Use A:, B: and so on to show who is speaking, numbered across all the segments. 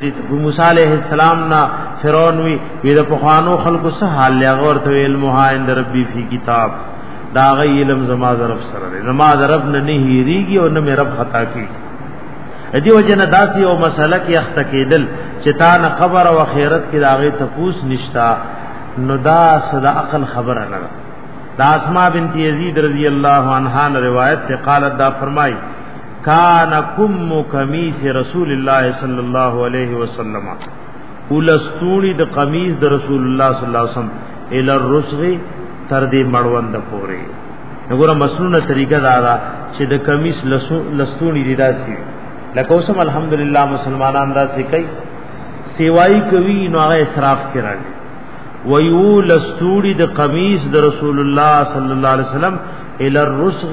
A: د موسی علیہ السلام نا فرعون وی وی د پخوانو خلکو سه حال لیا غور ته علم ها اند ربی فی کتاب دا غی علم زما رب سره دی زما رب نه نه هیریږي او نه مې رب خطا کی ادي وجنه داسې او مسله کې اخت کېدل چې تا نه خبر او خیرت کې داغه تفوس نشتا نو دا صدا عقل خبره نه دا اسماء بنت یزید رضی الله عنها روایت ته قالت دا فرمای کان کم کمیس رسول الله صلی الله علیه وسلم ولستوړي د قمیص د رسول الله صلی الله علیه وسلم ال الرسغ تر دې مړوند پورې وګوره مسنونه طریقه دا ده چې د قمیص لستوړي دی داسي لکه اوسم الحمدلله مسلمانان داسي کوي سیوای کوي نو هغه اسراف کې راځي ویو لستوړي د قمیص د رسول الله صلی الله علیه وسلم ال الرسغ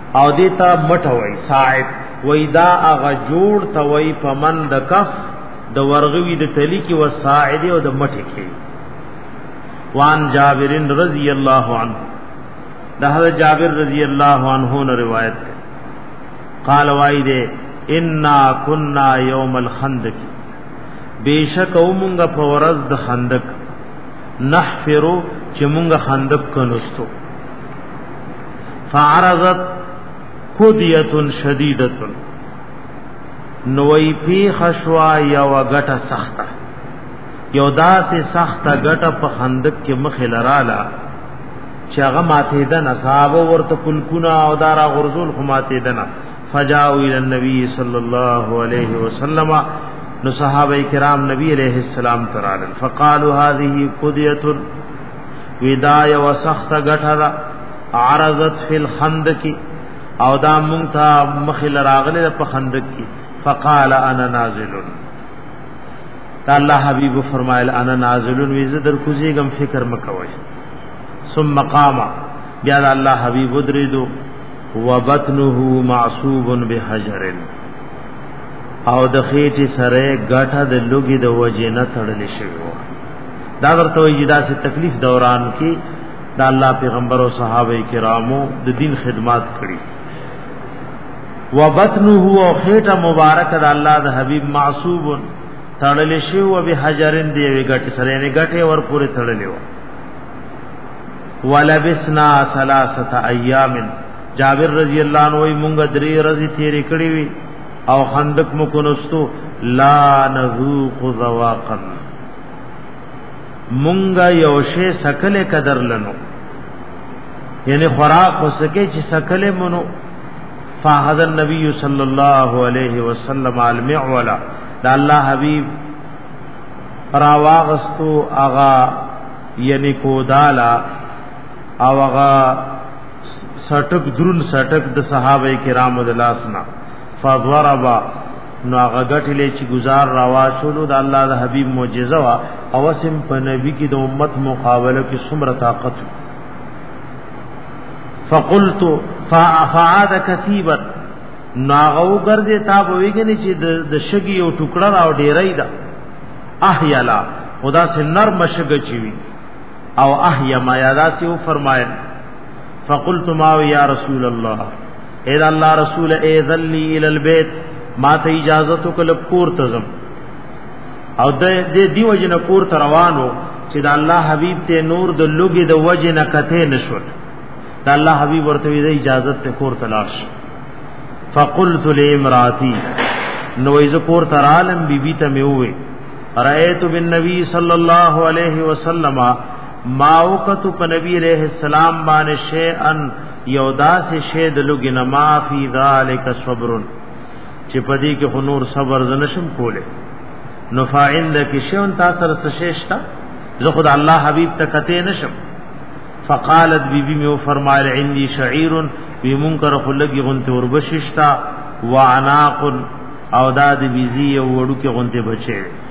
A: او دیتا مټه وای صاحب وای دا هغه جوړ ته وای په من د کف د ورغوی د تلی کې و ساعد او د مټه کې وان جابر رضی الله عنه د حضرت جابر رضی الله عنه نه روایت ده قال وای دې ان كنا يوم الخندق بیشک اومنګ په ورځ د خندق نحفرو چې مونږ خندق کنوستو فعرضت کدیت شدیدت نوئی پیخ شوا یو غټه سخته یو داسې سخته غټه په خندق کې مخې لراله چې هغه ماته ده نه صاحب ورته کلکونه او دارا غرزول خو ماته ده نه فجاءوا الى النبي صلى الله عليه وسلم نو صحابه کرام نبی علیہ السلام ترال فقالوا هذه قضيه ودا یو سخت غټه دا عرضت فی الخندق او دا مونږ ته مخې لراغله په خندق کې فقال انا نازل الله حبیب فرمایل انا نازل وی زه در کوزی غم فکر مکوي ثم قام بیا الله حبیب درېدو وبطنه معصوب بحجر او د خېټې سره غټه د لوګي د وجې نه تړلې شوی و دا درته وی جدا سے تکلیف دوران کې دا الله پیغمبر او صحابه کرامو د دین خدمات کړی وبطنه او خېټه مبارک د الله د حبیب معصوب تړلې شو او به حجرن دی وی غټ سره نه غټه ور پورې تړلې و ولبسنا ثلاثه ایام جابر رضی الله عنه وی مونږ درې ورځې تیرې کړې وی او خندق مو کونستو لا نذوق ذواقا مونږه یو شی سکل قدر لنو یعنی خوراک وسکه چې سکل مونو فاحد النبی صلی الله علیه وسلم المعولا دا الله حبیب راواغستو اغا یعنی کودالا او اغا سټک درون سټک د صحابه کرامو د لاسنا فضربا نو هغه غټلې چې گزار راوا شولو د الله د حبيب معجزه وا او سم په نبی کې د امت مقابله کې څومره طاقت فقلت فعاد كثيبا ناغو ګرځي تا بويګني چې د شګي یو ټوکړه راو ډیرای دا احیلا خدا سے نرم شګ چوي او احیا ما یادا سی او فرمایل فقلت ما یا رسول الله اے دا الله رسول اے ذلی ال البیت ما ته اجازه تو کله کور ته زم او د دې دیو جن کور ته روانو چې دا الله حبیب ته نور د لوګي د وجه نه کته نشو دا الله حبیب ورته وی اجازه ته کور ته لاش فقلت لامراتی نو ایز کور ته رالم بیبی ته میوي رایت بالنبی صلی الله علیه وسلم ما وقت په نبی علیہ السلام باندې شی ان یو داس شی د لګ نه ما فی ذلک صبر چې پدی کې خنور صبر زنشم کوله نفاعن د کې شون تا سره سشیشتا زه خدای الله حبیب ته کته نشم فقالت بی بی میو فرمایل عندي شعير بی منکر خلګي غنته وربششتا وعناق او داد بیزی وړو کې غنته بچي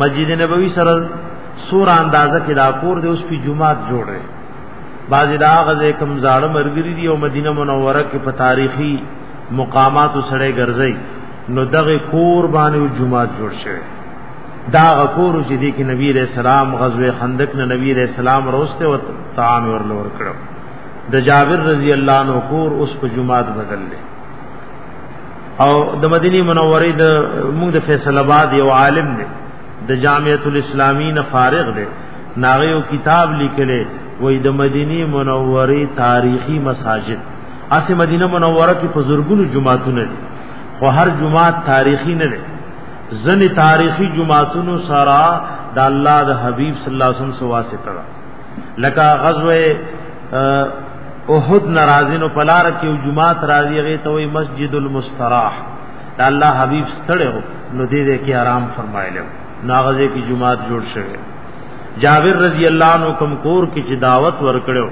A: مسجد نبوي سره سور اندازه کې دا کور دی اوس په جمعات جوړ دی بعض دا غزه کم زاړه مرګري دی او مدینه منوره کې په تاریخي مقامات سره ګرځي نو دغه کور باندې جمعات جوړ شوی دا غکور چې دی کې نبی رسول سلام غزوه خندق نه نبی رسول سلام روسته او طعام ورلور کړو د جابر رضی الله عنه کور اوس په جمعات بدل لې او د مدینه منورې د موږ د فیصل آباد یو عالم دی د جامعۃ الاسلامی نه فارغ دی ناغیو کتاب لیکلې وې د مدینه منورې تاریخی مساجد اسه مدینه منوره کې په زورګونو جمعهتونه دي خو هر جمعه تاریخی نه دی ځنې تاریخی جمعهتونو سره د الله د حبیب صلی الله علیه وسلم سره واسطه لکه غزوه احد ناراضی نو پلار کې جمعات راضی غي ته وي مسجد المستراح دا الله حبيب ستړو نو دې دې کې آرام فرمایلو ناغزه کې جمعات جوړ شوه جابر رضی الله عنه کوم کور کې چې دعوت ورکړو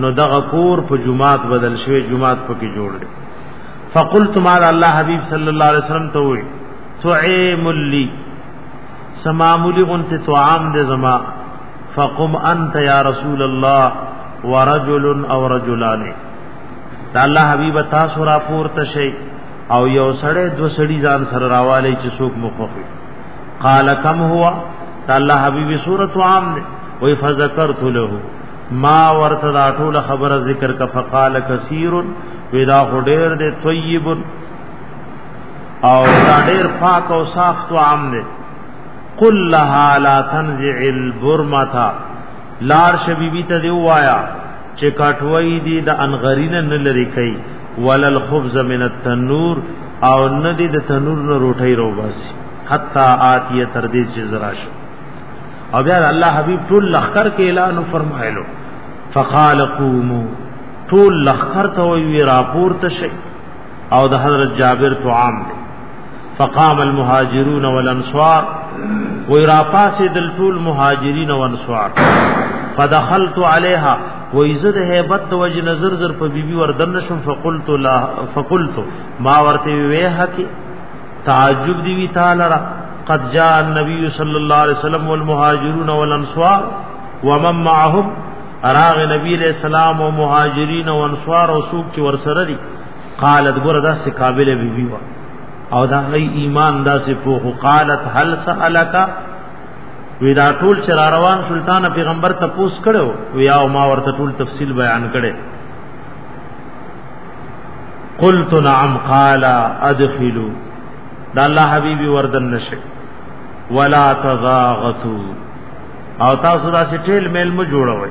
A: نو دغه کور په جمعات بدل شوه جمعات پکې جوړ دی فقلت مال الله حبيب صلی الله علیه وسلم ته وي تعیم لی سمامولی غنت طعام دې زما فقم انت یا رسول الله ورجل او رجلان دا الله حبیب تاسو را پورته شي او یو سړی دو سړی ځان سره راوالی چې څوک مخخي قال کم هوا دا الله حبیب صورت عام دی وی فذکرت له ما ورته دا ټول خبره ذکر کا فقال کثیر وی دا هډیر دی طیب او دا ډیر پاک او صاف تو عام دی قل لها لا تنزع البرمتا لار شبی بی ته دی وایا چې کټوي دی د انغرینه نه لری کوي ولل خبز من التنور او نه دی د تنور نه روټي رو بس حتا آتیه تر دې چې زراش او بیا الله حبیب ټول لخر کې اعلان فرمایلو فقال قوموا ټول لخر ته وی راپور ته شي او د حضرت جابر تو عام دی فقام المهاجرون والانصار وی را پاسې دل ټول مهاجرین او انصار فدخلت عليها وی زه د hebat د وجه نظر زر په بیبي وردن شم فقلت لا فقلت ما ورته وی حقي تعجب دی وی تعالی را قد جاء النبي صلى الله عليه وسلم والمهاجرون والانصار ومن معهم راغ نبی علیہ السلام او مهاجرین او انصار او سوق چې ورسره دي قالت ګور دا سه قابل بی بی وا او دا غي ایمان دا سه پوخ قالت هل سالک ودا ټول چر روان سلطان پیغمبر ته پوس کړو ویا او ما ورته ټول تفصیل بیان کړي قلت نعم قال ادخلوا دا الله حبیبی وردن نشه ولا تضاغتوا او تاسو دا سټیل میل مو جوړوي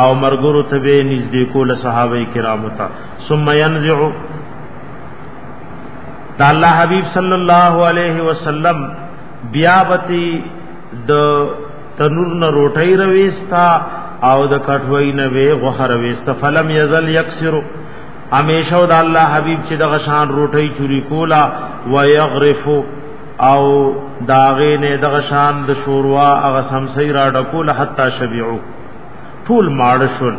A: او مرګرو ته به نږدې کول صحابه کرامو ته ثم ينزع د الله حبيب صلی الله علیه وسلم بیا بتی د تنور نه روټي رويستا او د کټوي نه وی غوخه رويستا فلم يزل يكسر همیشه د الله حبيب چې د غشان روټي چوری کولا ويغرفو او داغه نه د غشان د شوروا هغه سمسي را ډکول حتا شبيعو ټول ماړ شول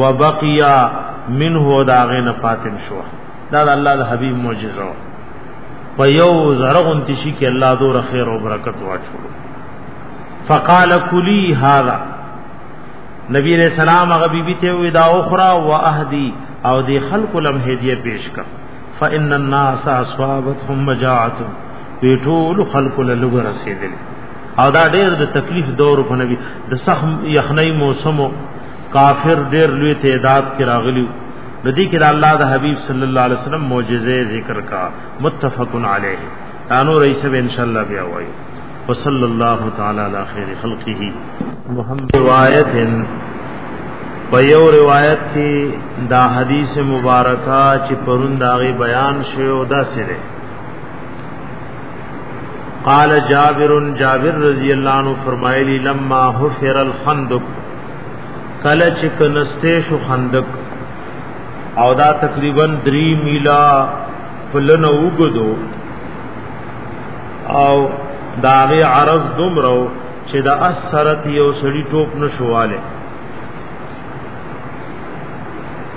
A: وبقیا منه دا غنه فاطم شو دا د الله د حبیب معجزه و په یو زرغون تشی کې الله دور خیر او برکت واچو فقال کلی هذا نبی علیہ السلام هغه بیبي ته وی دا اخرى واهدی او دی خلق لم هدیه پیش کا فان الناس اصحابتهم مجاعت وی ټول خلق له لګ رسیدل او دا ډیر د تکلیف دور په نبی د سخت یخنۍ موسمو کافر ډیر لوی تعداد کې راغلی نو دې کې د الله د حبیب صلی الله علیه وسلم معجزې ذکر کا متفق علیه انو رئیس به ان شاء الله بیا وایو وصلی الله تعالی علی خیر خلقه محمد روایت په یو روایت کې دا حدیث مبارکه چې پرون داغه بیان شوی او دا سره قال جابر جابر رضی الله عنه فرمایلی لما حفر الخندق کله چې کنسته شو خندق او دا تقریبا 3 میلا پلن وګدو او داغه عرض دومره چې دا اثرت یو سړی ټوپ نشواله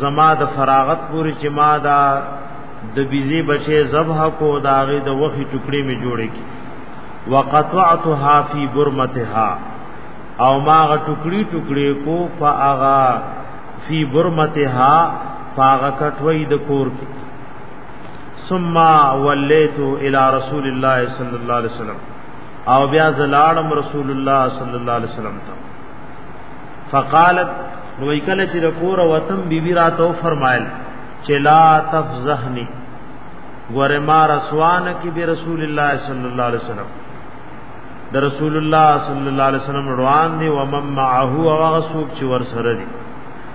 A: زما د فراغت پوری چې ما دا د بیزی بچې ذبح کو داغه د وخی ټوکړې می جوړې کی وقطعتها فی برمتها او ما غ ټوکړي ټوکړي کو فاغا فی برمتها فاغا کټوي د کور کی ثم ولیت الی رسول الله صلی الله علیه وسلم او بیا زلاړم رسول الله صلی الله علیه وسلم ته فقالت نو کله چې د کور وتم بیبي راتو فرمایل چې لا تفزهنی ګوره ما رسوان کې به رسول الله صلی الله علیه وسلم د رسول الله صلی الله علیه وسلم روان دي و مم معه او هغه څوک چې ور سره دي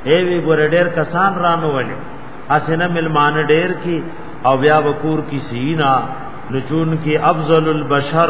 A: ای وی ګوره ډېر کسان رانه ولې اسنه ملمان ډېر کی او بیا وکور کی سینا نچون کی افضل البشر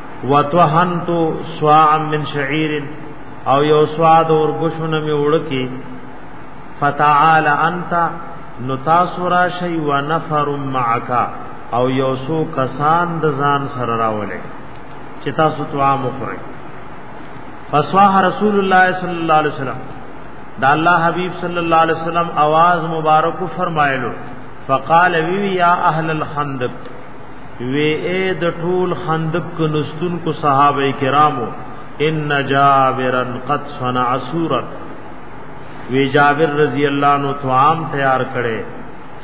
A: وتوهنت سواعا من شعير او یو سواد اور غشونه می وړکی فتعال انت نتاسرا شی ونفر معك او یو سو کسان د ځان سره راولې چې تاسو توام وکړئ فسواه رسول الله صلی الله علیه وسلم دا الله حبیب صلی الله علیه وسلم आवाज مبارک فرمایلو فقال وی یا اهل الخندق وی اے د ټول خندق کنستون کو صحابه کرامو ان جابرا قد صنع سورا وی جابر رضی الله عنه طعام تیار کړي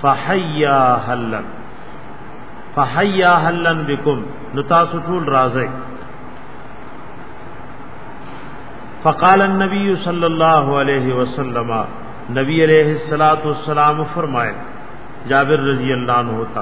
A: فحیا حلن فحیا حلن بكم نو تاسو ټول راځي فقال النبي صلى الله عليه وسلم نبی علیہ الصلوۃ والسلام فرمائے جابر رضی اللہ عنہ ہوتا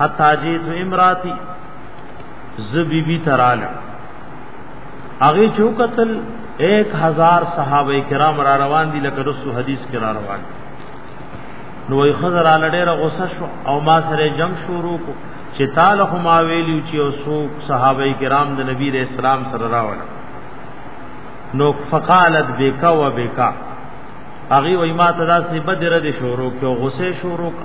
A: حتا جیت امراتی ز بی بی ترال اغه چوکتل 1000 صحابه کرام را روان دي لکه رسو حدیث کې را روان نو وی خضر ال ډیره غوسه شو او ما سره جنگ شروع کو چې تعالی هم ویلی چې او سو صحابه کرام د نبی رسول الله سره راوړل نو فقالت بکا و بکا اغي وای ما تدا سی بدر دي شروع کو غصه شروع کو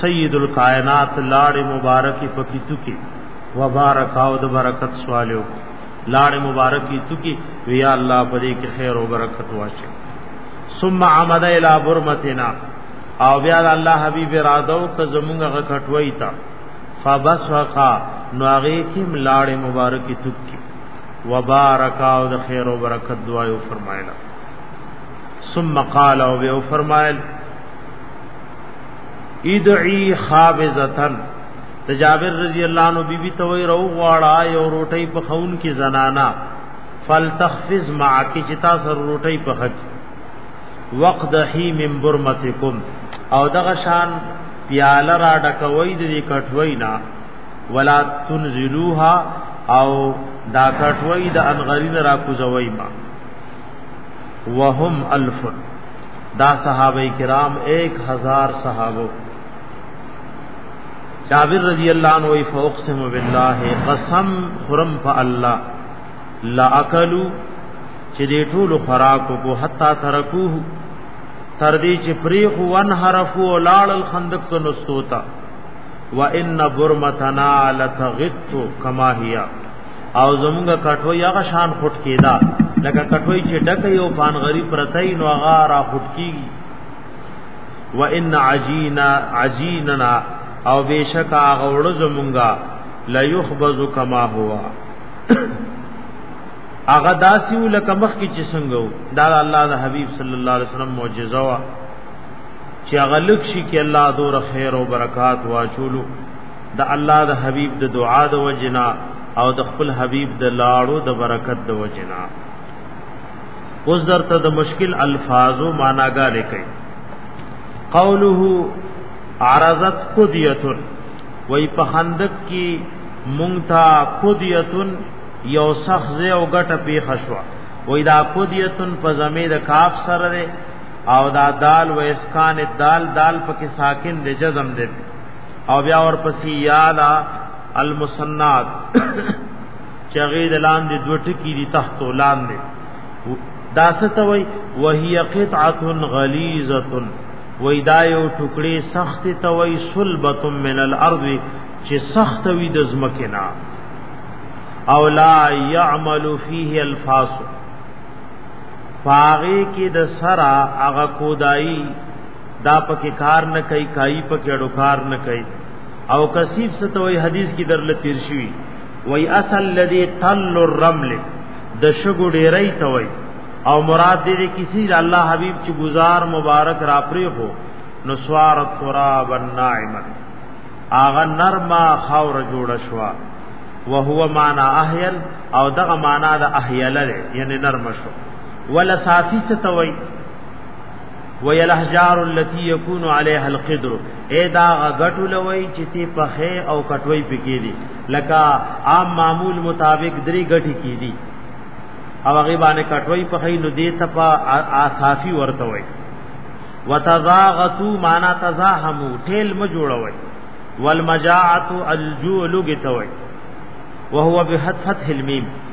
A: سید الکائنات لاړ مبارک پکې تکي وبارک او د برکت سوالو لاړ مبارک تکي ویا الله پرې کې خیر او برکت واشه ثم عمد الى برمتنا او بیا الله حبیب را دو که زمونږ غکټوي تا فبسخا نو هغه کې لاړ مبارک تکي وبارک او د خیر او برکت دعا یې فرمایله ثم قال او به فرمایل ادعی خابزتن د جابر رضی الله عنه بیبي ته وی رو غواړه یو روټي په خون کې زنانا فلتخفز معك چې تاسو روټي په حق وقد هی من برمتکم او دغه شان پیاله را ډکوي د کټوي نه ولا تنزلوها او دا کټوي د انغرین را کوزوي ما وهم الف دا صحابه کرام 1000 صحابه جابر رضی اللہ عنہ وی فاقسم بالله قسم خرم فالله لا اکلو چې دې ټول خوراکو کو حتا ترکوه تر دې چې پریخ ون حرفو لاړ الخندق تو نستوتا وان برمتنا لتغت کما هيا او زمونږه کټوي هغه شان خټ کېدا لکه کټوي چې ډکه یو پان غری پرتای نو هغه را خټ کیږي وان عجینا عجیننا او بشک هغه وړ زمونږه لا یخبز کما هوا هغه داسې لکه مخ کې چې څنګه دا الله د حبیب صلی الله علیه وسلم معجزه وا چې هغه لک شي کې الله دور خیر او برکات واچولو د الله د حبیب د دعا د وجنا او د خپل حبیب د لاړو د برکت د وجنا اوس درته د مشکل الفاظو معناګا لیکي قوله عرضت قدیه وای په خندق کې مونږ تا قدیه یو سخزه او غټه پیښه شو وای دا قدیه په زمید کاف سره او دا دال و اسکان دال دال پکې ساکن د جزم دی او بیا ورپسې یا دا المسنات چغید لاندې دوه ټکی دي تحت لاندې دا ستوي وهي قطعه غليظه وای دا یو ټوکړي سخت ته وای صلبه من الارض چې سخت وي د زمکه نه او لا يعمل فيه الفاس فاغي کې د سرا هغه کودای دا پکې کار نه کوي کای پکې اډو کار نه کوي او کثیف ستوي حدیث کې درل تیر شوی وای اصل لذي تل الرمل د شګو ډیرای توي او مراد دې کسی د الله حبیب چې گزار مبارک را پری هو نو سوار تراب الناعم اغه نرما خاور جوړ شوا وهو معنا احیل او دغه معنا د احیل یعنی نرم شو ولا صافی ستوي وی الحجار التي يكون عليها القدر اے دا غټو لوي چې تی پخې او کټوي پکې دي لکه عام معمول مطابق درې غټي کې دي او هغه باندې کټوي پخې نو دې تپا آثافي ورته وي وتزاغتو معنا تزاحمو ټیل م جوړوي والمجاعت الجوع لګتوي وهو بفتح الميم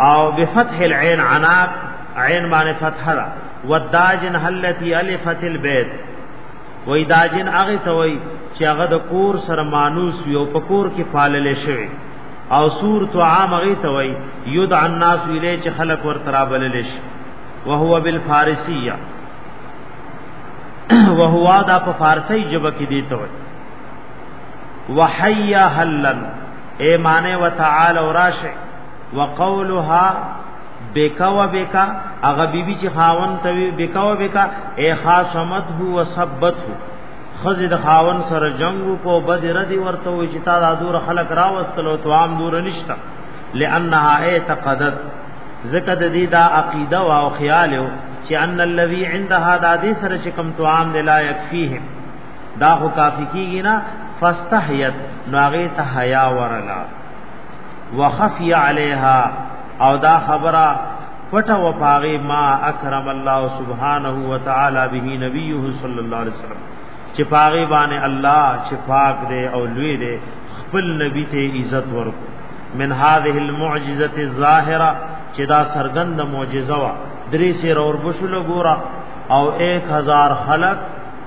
A: او بفتح العين عناق عين باندې فتح را وداجن حلتی الفت البيت وای دا جن هغه ته وای چې هغه د کور سره مانوس یو په کور کې پالل شوی او سور تو عام هغه ته وای یود الناس ویلې چې خلق ور ترابل لش وهو بالفارسیه وهو دا په فارسی ژبه کې دی ته وای وحیا حلن اے معنی وتعالى وراشه وقولها بکا و بکا اغه بیبی چې خاون ته وی بکا و بکا اے خاصمت هو وسبت هو خزی د خاون سره جنگو کو بد ردی ورته وی چې تا د دور خلق را وستلو تو عام دور نشتا لانها اعتقدت زکه د دې دا عقیده او خیال چې ان الذي عندها د دې سره چې کم تو عام لا یکفیه دا خو کافی کیږي نه فاستحیت ناغه ته حیا ورغا وخفی علیها او دا خبره پټه و پاغه ما اکرم الله سبحانه و تعالی به نبیه صلی الله علیه وسلم چې پاغه باندې الله چې پاک دی او لوی دی خپل نبی ته عزت ورکو من هذه المعجزه الظاهره چې دا سرګند معجزه وا درې سیر اور بشل ګورا او 1000 خلق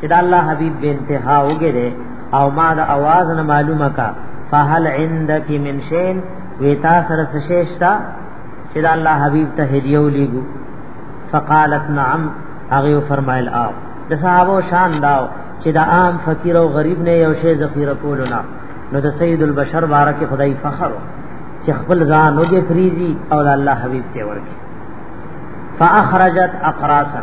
B: چې دا الله حبيب به انتها وګره او ما د आवाज نه معلومه کا فهل عندك من شيء ویتا سره سشیشتا چې دا الله حبيب ته هدیو لیګو فقالت نعم هغه فرمایل او د صحابه شان داو چې دا عام فقیر او غریب نه یو شی ذخیره کولونه نو د سید البشر بارک خدای فخر چې خپل ځان وګه فریزي او الله حبیب ته ورکی فاخرجت اقراسا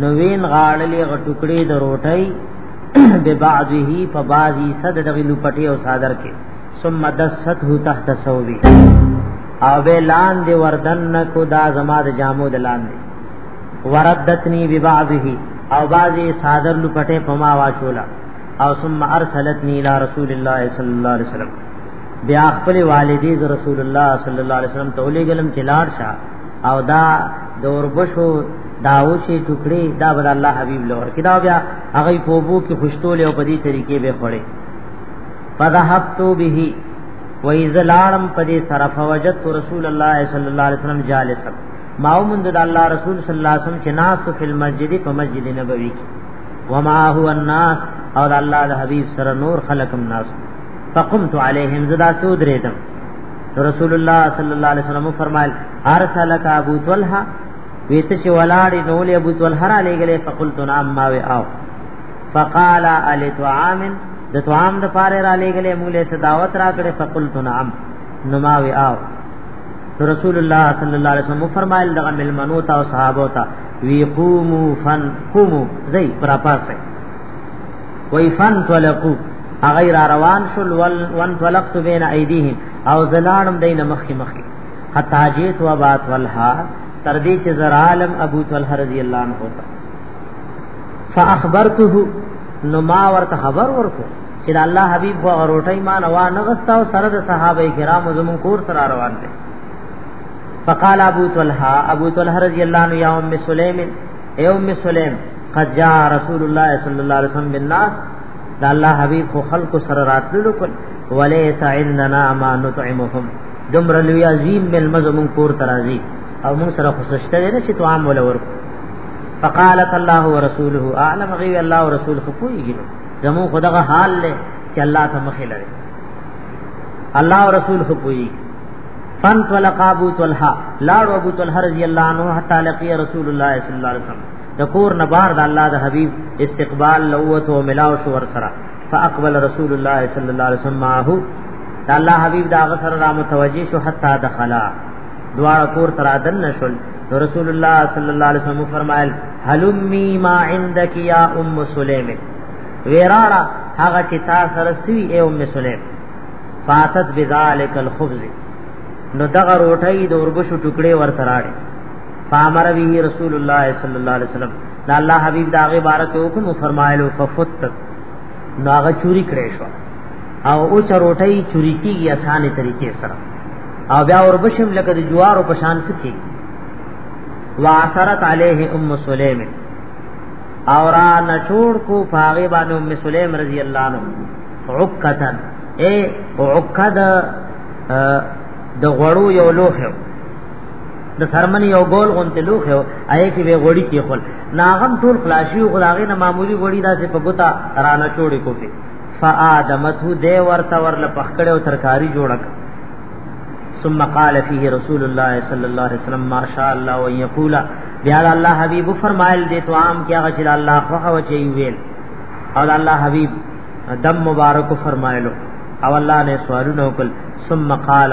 B: نو وین غاړلې غټکړې د روټۍ به بعضه په بعضي صد دغه لپټي او صادر کې ثم دسته تحت سوبي او به لاندې وردن کو دا زما د جامو د لاندې وردتنی به بعضه او بعضي صادر لپټې په ما واچولا او ثم ارسلتنی الى رسول الله صلی الله علیه وسلم بیا خپل والدی رسول الله صلی الله علیه وسلم ته ولېګلم چې لاړ شه او دا د اوربشو دا وشي ټوکړي دا بل الله حبيب لور کدا بیا هغه په بو کې خوشتول او په دې طریقې به خړې فذهبت به وإذا لارم په دې سره فوجدت رسول الله صلی الله علیه وسلم جالسا ما ومند د الله رسول صلی الله علیه وسلم چې ناس په مسجد په مسجد نبوي کې وما هو الناس او الله د حبيب سره نور خلقم ناس فقمت عليهم زدا سود ريدم رسول الله صلی الله علیه وسلم فرمایل ارسلک ابو طلحه ویته چې ولاړې نو له ابو طلحه را لګلې فقلت نعم ما و او فقال علی طعام د طعام د پاره را لګلې موږ له دعوت را کړې فقلت نعم نو ما و او رسول الله صلی الله علیه وسلم فرمایل دغه ملمنو تا او صحابو تا وی قومو فن قومو زئی پراپاسه وای فن طلقو غیر روان شل ول وان طلقت بین ایدیهم او زلانم دین مخی مخی حتا جیت و بات ولها تر دې چې زر عالم ابو طلحه رضی الله عنه ہوتا فاخبرته نو ما ورته خبر ورکو چې د الله حبيب و غروټي ما نوا نه غستا او سره د صحابه کرامو زمون کور تر روان دي فقال ابو طلحه ابو طلحه رضی الله عنه یا ام سلیم اے ام سلیم قد جاء رسول الله صلی الله علیه وسلم بالناس دا الله حبیب خو خلق سره راتللو کول وليس عندنا ما نطعمهم دمر لوی عظیم مل مزمون کور ترازی او مون سره خوششته نه چې تو عام ولور فقالت الله ورسوله اعلم غي الله ورسول خو کویږي زمو خدغه حال له چې الله ته مخې لري الله ورسول خو کویږي فن طلق ابو طلحه لاړ ابو طلحه رضی الله عنه حتا لقي رسول الله صلی الله علیه وسلم د کور نه بار د الله د حبيب استقبال لوته او ملاو شو ور سره فاقبل رسول الله صلی الله علیه وسلم معه د الله حبيب دا غسر را متوجي شو حتا دخلا دوار کور تر ادن نشل نو رسول الله صلی الله علیه وسلم فرمایل حلمی ما عندك یا ام سلیم ویراړه هغه چې تا سره سوی اے ام سلیم فاتت بذالک الخبز نو دغه روټي د اوربشو ټوکړي ورته راړي فامر به رسول الله صلی الله علیه وسلم دا الله حبیب دا غي بارک حکم فرمایلو ففت نو هغه چوری کړې شو او او چروټي چوری کیږي اسانه طریقې سره او بیا وربشم لکه د جوارو په شان سکی واثرت علیه ام سلیم او را نشور کو فاغه باندې ام سلیم رضی الله عنها عقتن اے عقد د غړو یو لوخه د سرمن یو ګول غونته لوخه او آی کی وی غوړی کی خپل ناغم ټول خلاصي او خداغه نه معمولی غوړی داسې په ګوتا رانه چوړې کوته فآدمته دی ورته ورل پخکړه او ترکاری جوړک ثم قال فيه رسول الله صلى الله عليه وسلم ما شاء الله وان يقول بیا الله حبيب فرمایل دې تو عام کیا غچل الله خو هو چي ویل او الله حبيب دم مبارک فرمایلو او الله نے سوالونه وکړ ثم قال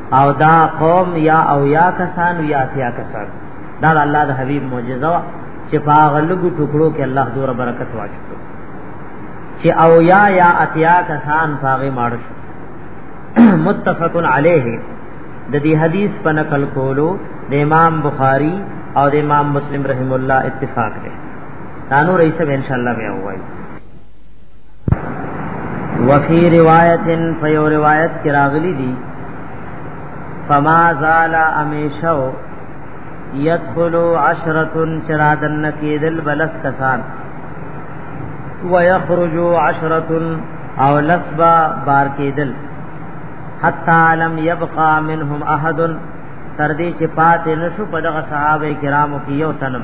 B: او دا قوم یا او یا کسان یا تیا کسان دا الله د حبیب معجزه وا چې پاغلګو ټکړو کې الله دور برکت واچو چې او یا یا اتیا کسان پاغه ماړ شو متفق علیه د دې حدیث په نقل کولو د امام بخاری او د امام مسلم رحم الله اتفاق دی نانو رئیس ان شاء الله بیا وایي وفي روایت فیو روایت کی راغلی دی فما زال امیشو یدخلو عشرتن چرادن کیدل بلس کسان ویخرجو عشرتن او لسبا بار کیدل حتا لم یبقا منهم احد تردی چې پاتې نشو په دغه صحابه کرامو کې یو تنم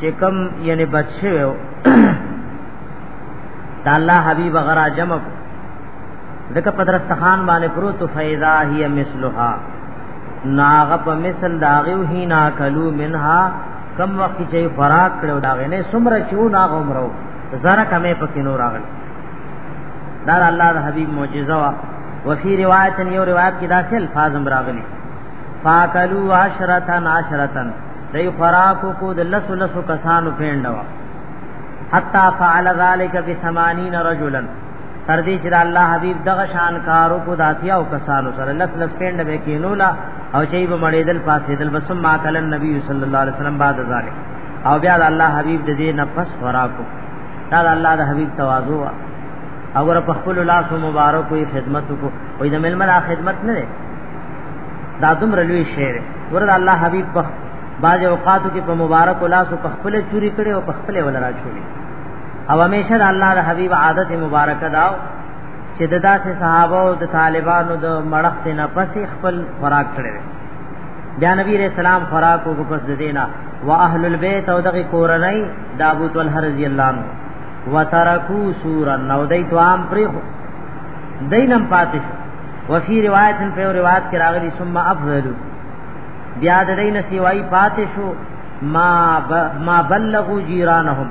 B: چې کوم یعنی بچ شوی و دا الله حبیب غرا جمع ذکر پدرست خان باندې پروت فیضا هی مثلها ناغ په مثل داغیو هی نا کلو منها کم وخت چې فراق کړو داغه نه سمره چو ناغ عمرو زره کمه پکې نور راغل دا الله د حبیب معجزه وا وفي روایت یو روایت کې داخل فاظم راغلی فاکلوا عشرتن عشرتن دای خوراکو کو د لسو لسو کسانو پیندوا حتا فعل ذلك ب 80 رجلا تر دې چې الله حبيب دغه شان کارو کو داتیا او کسانو سره لس لس پیند به کینولا او چې به مړېدل پاسې دل بسم ما کل نبی صلی الله علیه وسلم بعد ذلك او بیا الله حبيب د دې نفس خوراکو دا الله د حبيب تواضع وا اور په خپل لاس مبارک وي خدمت کو وي د ململ خدمت نه دا دومره لوی شعر ورته الله حبيب په باج اوقاتو کې په مبارک لاس په خپل چوری کړي او په خپل ولرا چوری او همیشه د الله د حبيب عادت مبارکه داو چې د داسې صحابه او د طالبانو د مړښت نه پسې خپل خوراک کړي بیا نبی رسول الله خوراک او پس د دینه واهل البيت او دغه کورنۍ د ابو طلحه رضی الله عنه وترکو سورا نو دای تو عام پرې دینم پاتې شو وفي روایت په روایت کې راغلي ثم افضل بیا د دې نسیوای پاتې شو ما ب... ما بلغو جیرانهم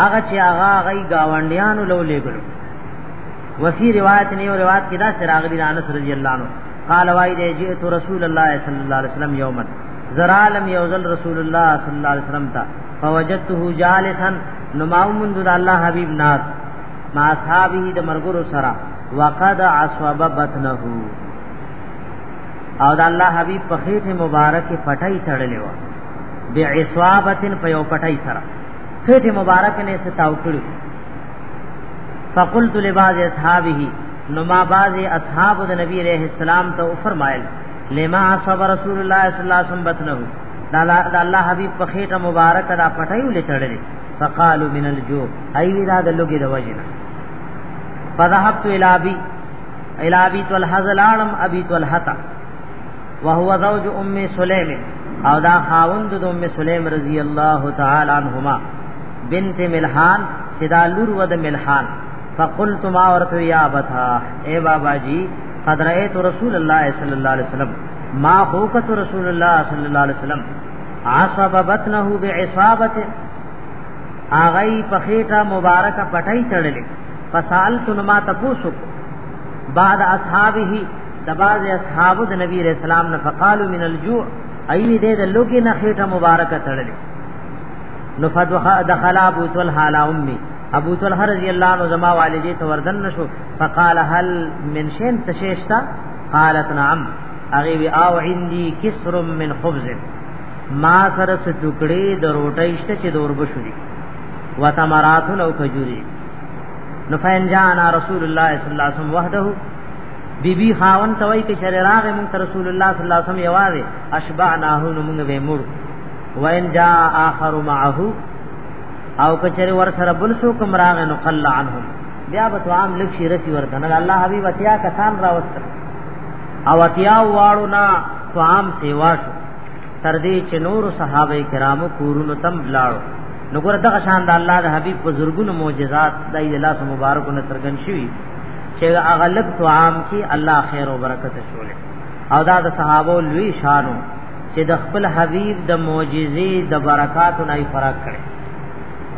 B: هغه چې هغه غي گاونډیانو لو لګلو وفي روایت نیو روایت کې دا سراغلی د انس رضی الله عنه قال وای دې جئت رسول الله صلی الله علیه وسلم یوما زرالم یوزل رسول الله صلی الله علیه وسلم تا فوجدته جالسا نماو منذ الله حبیب ناس ما اصحابه د مرګرو سره وقد اصوب بطنه او د الله حبیب په خېټه مبارک پټای تړلې و بی عصابتن په یو پټای سره خېټه مبارک نه ستاو کړو فقلت لبعض اصحابه نو ما بعض اصحاب د نبی عليه السلام ته فرمایل لما اصحاب رسول الله صلی الله علیه وسلم بتنه دا الله حبیب په خېټه مبارک دا پټایو لټړلې فقالو من الجو ایوی دا د لوګي د وجه نه فذهبت الى ابي الى ابي طلحه زلالم ابي طلحه تا وهو زوج ام سليم او دا خاوند د ام سليم رضی الله تعالی عنهما بنت ملحان چې دا لور و د ملحان فقلت ما ورته یا بتا اے بابا جی قد رأيت رسول الله صلی الله علیه وسلم ما خوکت رسول الله صلی الله علیه وسلم عصب بطنه بعصابته هغه په خېټه مبارکه پټای تړلې فسال تنما تپوسو بعد اصحابه د بعض اصحاب د نبی رسول الله نه فقالو من الجوع ایوی دې د لوګي نه خېټه مبارکه تړلې نو فدخل دخل ابو طلحه علی امي ابو طلحه رضی الله عنه زما والدې ته وردن نشو فقال هل من شین سشیشتا قالت نعم اغي او عندي كسر من خبز ما سره سټوکړې د روټۍ شته چې د اوربشو دي وتمراتن او کجوري نو فین جانا رسول الله صلی الله علیه وسلم وحده بی بی خاون توي کې شر راغ من رسول الله صلی الله علیه وسلم یوازې اشبعناه نو موږ به مړ وین جا اخر معه او کچره ور سره بل سو کوم راغ نو قل عنهم بیا به تو عام لک شي رسی ورته نه الله حبیب اتیا کسان راوست او اتیا واړو نا تو عام سیوا شو تر دې چې نور صحابه کرامو کورونو تم بلاړو نو ګور دغه شان د الله د حبيب په زورګونو معجزات د الله سو مبارک نه څرګن شوی چې هغه لګ تو عام کې الله خیر او برکت شوله او دا د صحابه لوی شانو چې د خپل حبيب د معجزې د برکاتو نه فرق کړي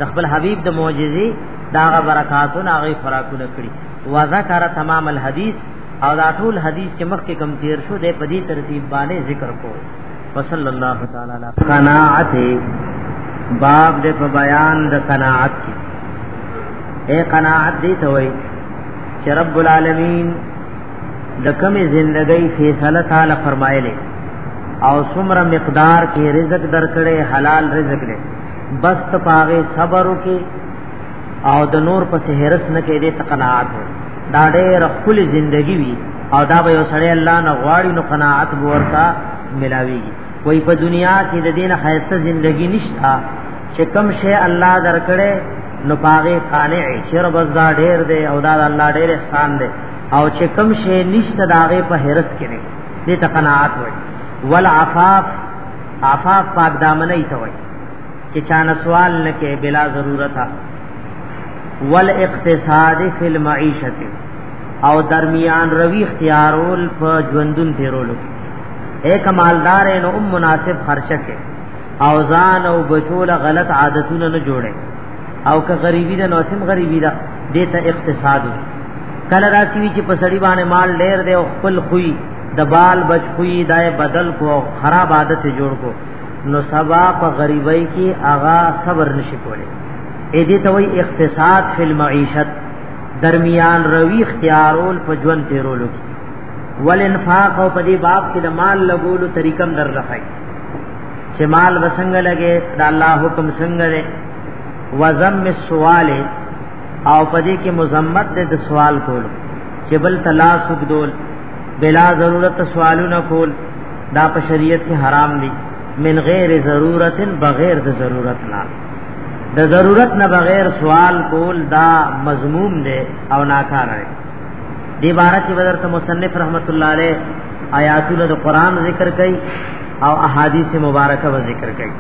B: د خپل حبيب د معجزې داغه برکاتو نه غي فراکونه کړی وذکر تمام الحدیث او دا ټول حدیث چې مخکې کم تیر شو د په دې ترتیب باندې ذکر کو وصلی الله تعالی علی قناعت باب د په بیان د قناعت کې اے قناعت دې ته وای چې رب العالمین د کمی زندګۍ فیصله تعالی فرمایلی او څومره مقدار کې رزق درکړې حلال رزق دې بس ته پاغه صبر وکي او د نور په سهرس نه کې دې تقناعت دا ډېر خپل ژوندۍ وي او دا به یو سړی الله نه غواړي نو قناعت به ورته ملاويږي وای په دنیا کې د دین خیرسته ژوندۍ نشتا چې کم شی الله درکړي نو پاغه قانع چیر بس دا ډېر دی او دا الله ډېر احسان دی او چې کم شی نشته داغه په هرس کې نه دې تقناعت وای والعفاف عفاف پاک دامنې ته وای چې چانه سوال نه کې بلا ضرورت ول اقتصاد فی المعیشت او درمیان روی اختیارول په ژوندون تیرولو ایک مالدار نو ام مناسب خرچه کې او ځان او بچول غلط عادتونه نه جوړي او که غریبی ده نو سم غریبی ده دته اقتصاد کله راځي چې په سړی باندې مال ډیر دی او خپل خوې د بال بچ خوې دای بدل کو خراب عادت جوړ کو نو سبا په غریبۍ کې آغا صبر نشي کولی اې دې ته وایي اقتصاد فی المعیشت درمیان روی اختیارول په ژوند تیرولو کې ولنفاق او په دې باب کې د مال لګولو طریقم در لخی چې مال وسنګ لګې د الله حکم څنګه دی وزم السوال او په دې کې مذمت د سوال کول چې بل تلاش وکدول بلا ضرورت سوالونه کول دا په شریعت کې حرام دي من غیر ضرورت بغیر د ضرورت نه د ضرورت نه بغیر سوال کول دا مضموم دی او ناکاره دی د عبارت بدر ته مصنف رحمت الله علیه آیاتونه د قران ذکر کړي او احادیث مبارکه و ذکر کړي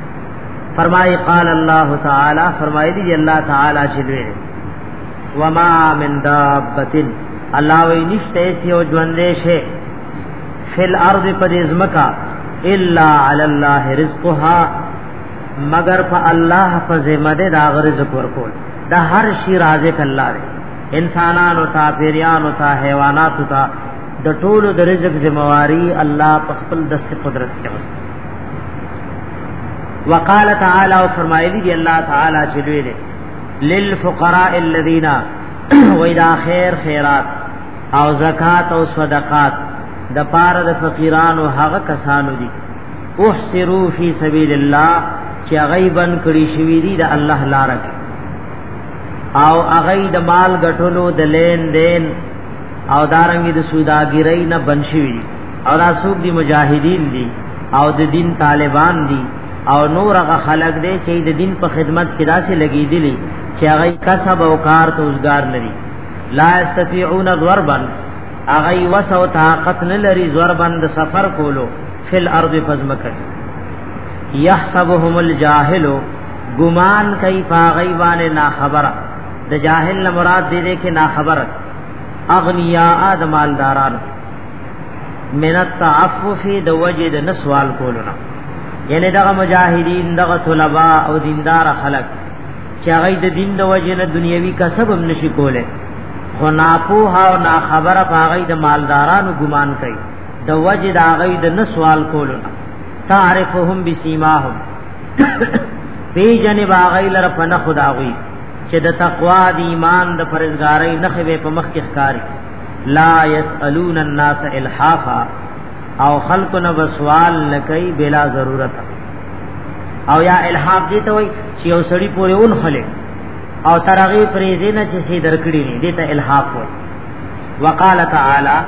B: فرمای قال الله تعالی فرمای دی الله تعالی چې وما من دابت الله وی نشته سی او ژوندې شه فل ارض پر ازمکا الا علی الله رزقها مگر په الله په ذمہ ده دا رزق ورکول دا هر شی رازق الله دی انسانان او تا پیریان او تا حیوانات او تا د ټولو د رزق ذمہواری الله په خپل د قدرت کې وسه وقال تعالی او فرمایلی دی الله تعالی چې دوی للفقراء الذين وإذا خير خيرات او زکات او صدقات د پاره د فقیرانو هغه کسانو دي احسرو فی سبیل الله چې غیبن کړي شوی دي د الله لار کې او هغه د مال غټلو د لین دین او دارنګي د سوداګرۍ نه بنشوي او راسوب دي مجاهدین دي او د دین طالبان دي او نور هغه خلق دی چې د دین په خدمت کې داسې لګیدلی چې هغه کسب او کار توزګار لري لا استطيعون ضربا هغه وسو طاقت نه لري ضربا د سفر کولو فل ارض فزمکه يحسبهم الجاهل ګمان کوي فغیبان نا خبره د جاهل مراد دې کې نا خبره اغنیاء د مالدارانو من التعفف د وجه د نسوال کولو نه یعنی دغه مجاهدین دغه طلباء او دیندار خلق چې هغه د دین د وجه نه دنیوي کسب هم نشي کوله خو ناپوه او ناخبره هغه د مالدارانو ګمان کوي د وجه د هغه د نسوال کولو نه تعرفهم بسیماهم پیجن باغی لر پنه خداوی چې د تقوا د ایمان د فرزګاری نخوي په مخ کې ښکاری لا يسالون الناس الحافا او خلق نه بسوال لکای بلا ضرورت او یا الحاف دي ته وای چې یو سړی پورې اون خلک او ترغی پرې دینه چې سي درکړي نه دي ته الحاف وای وقال تعالی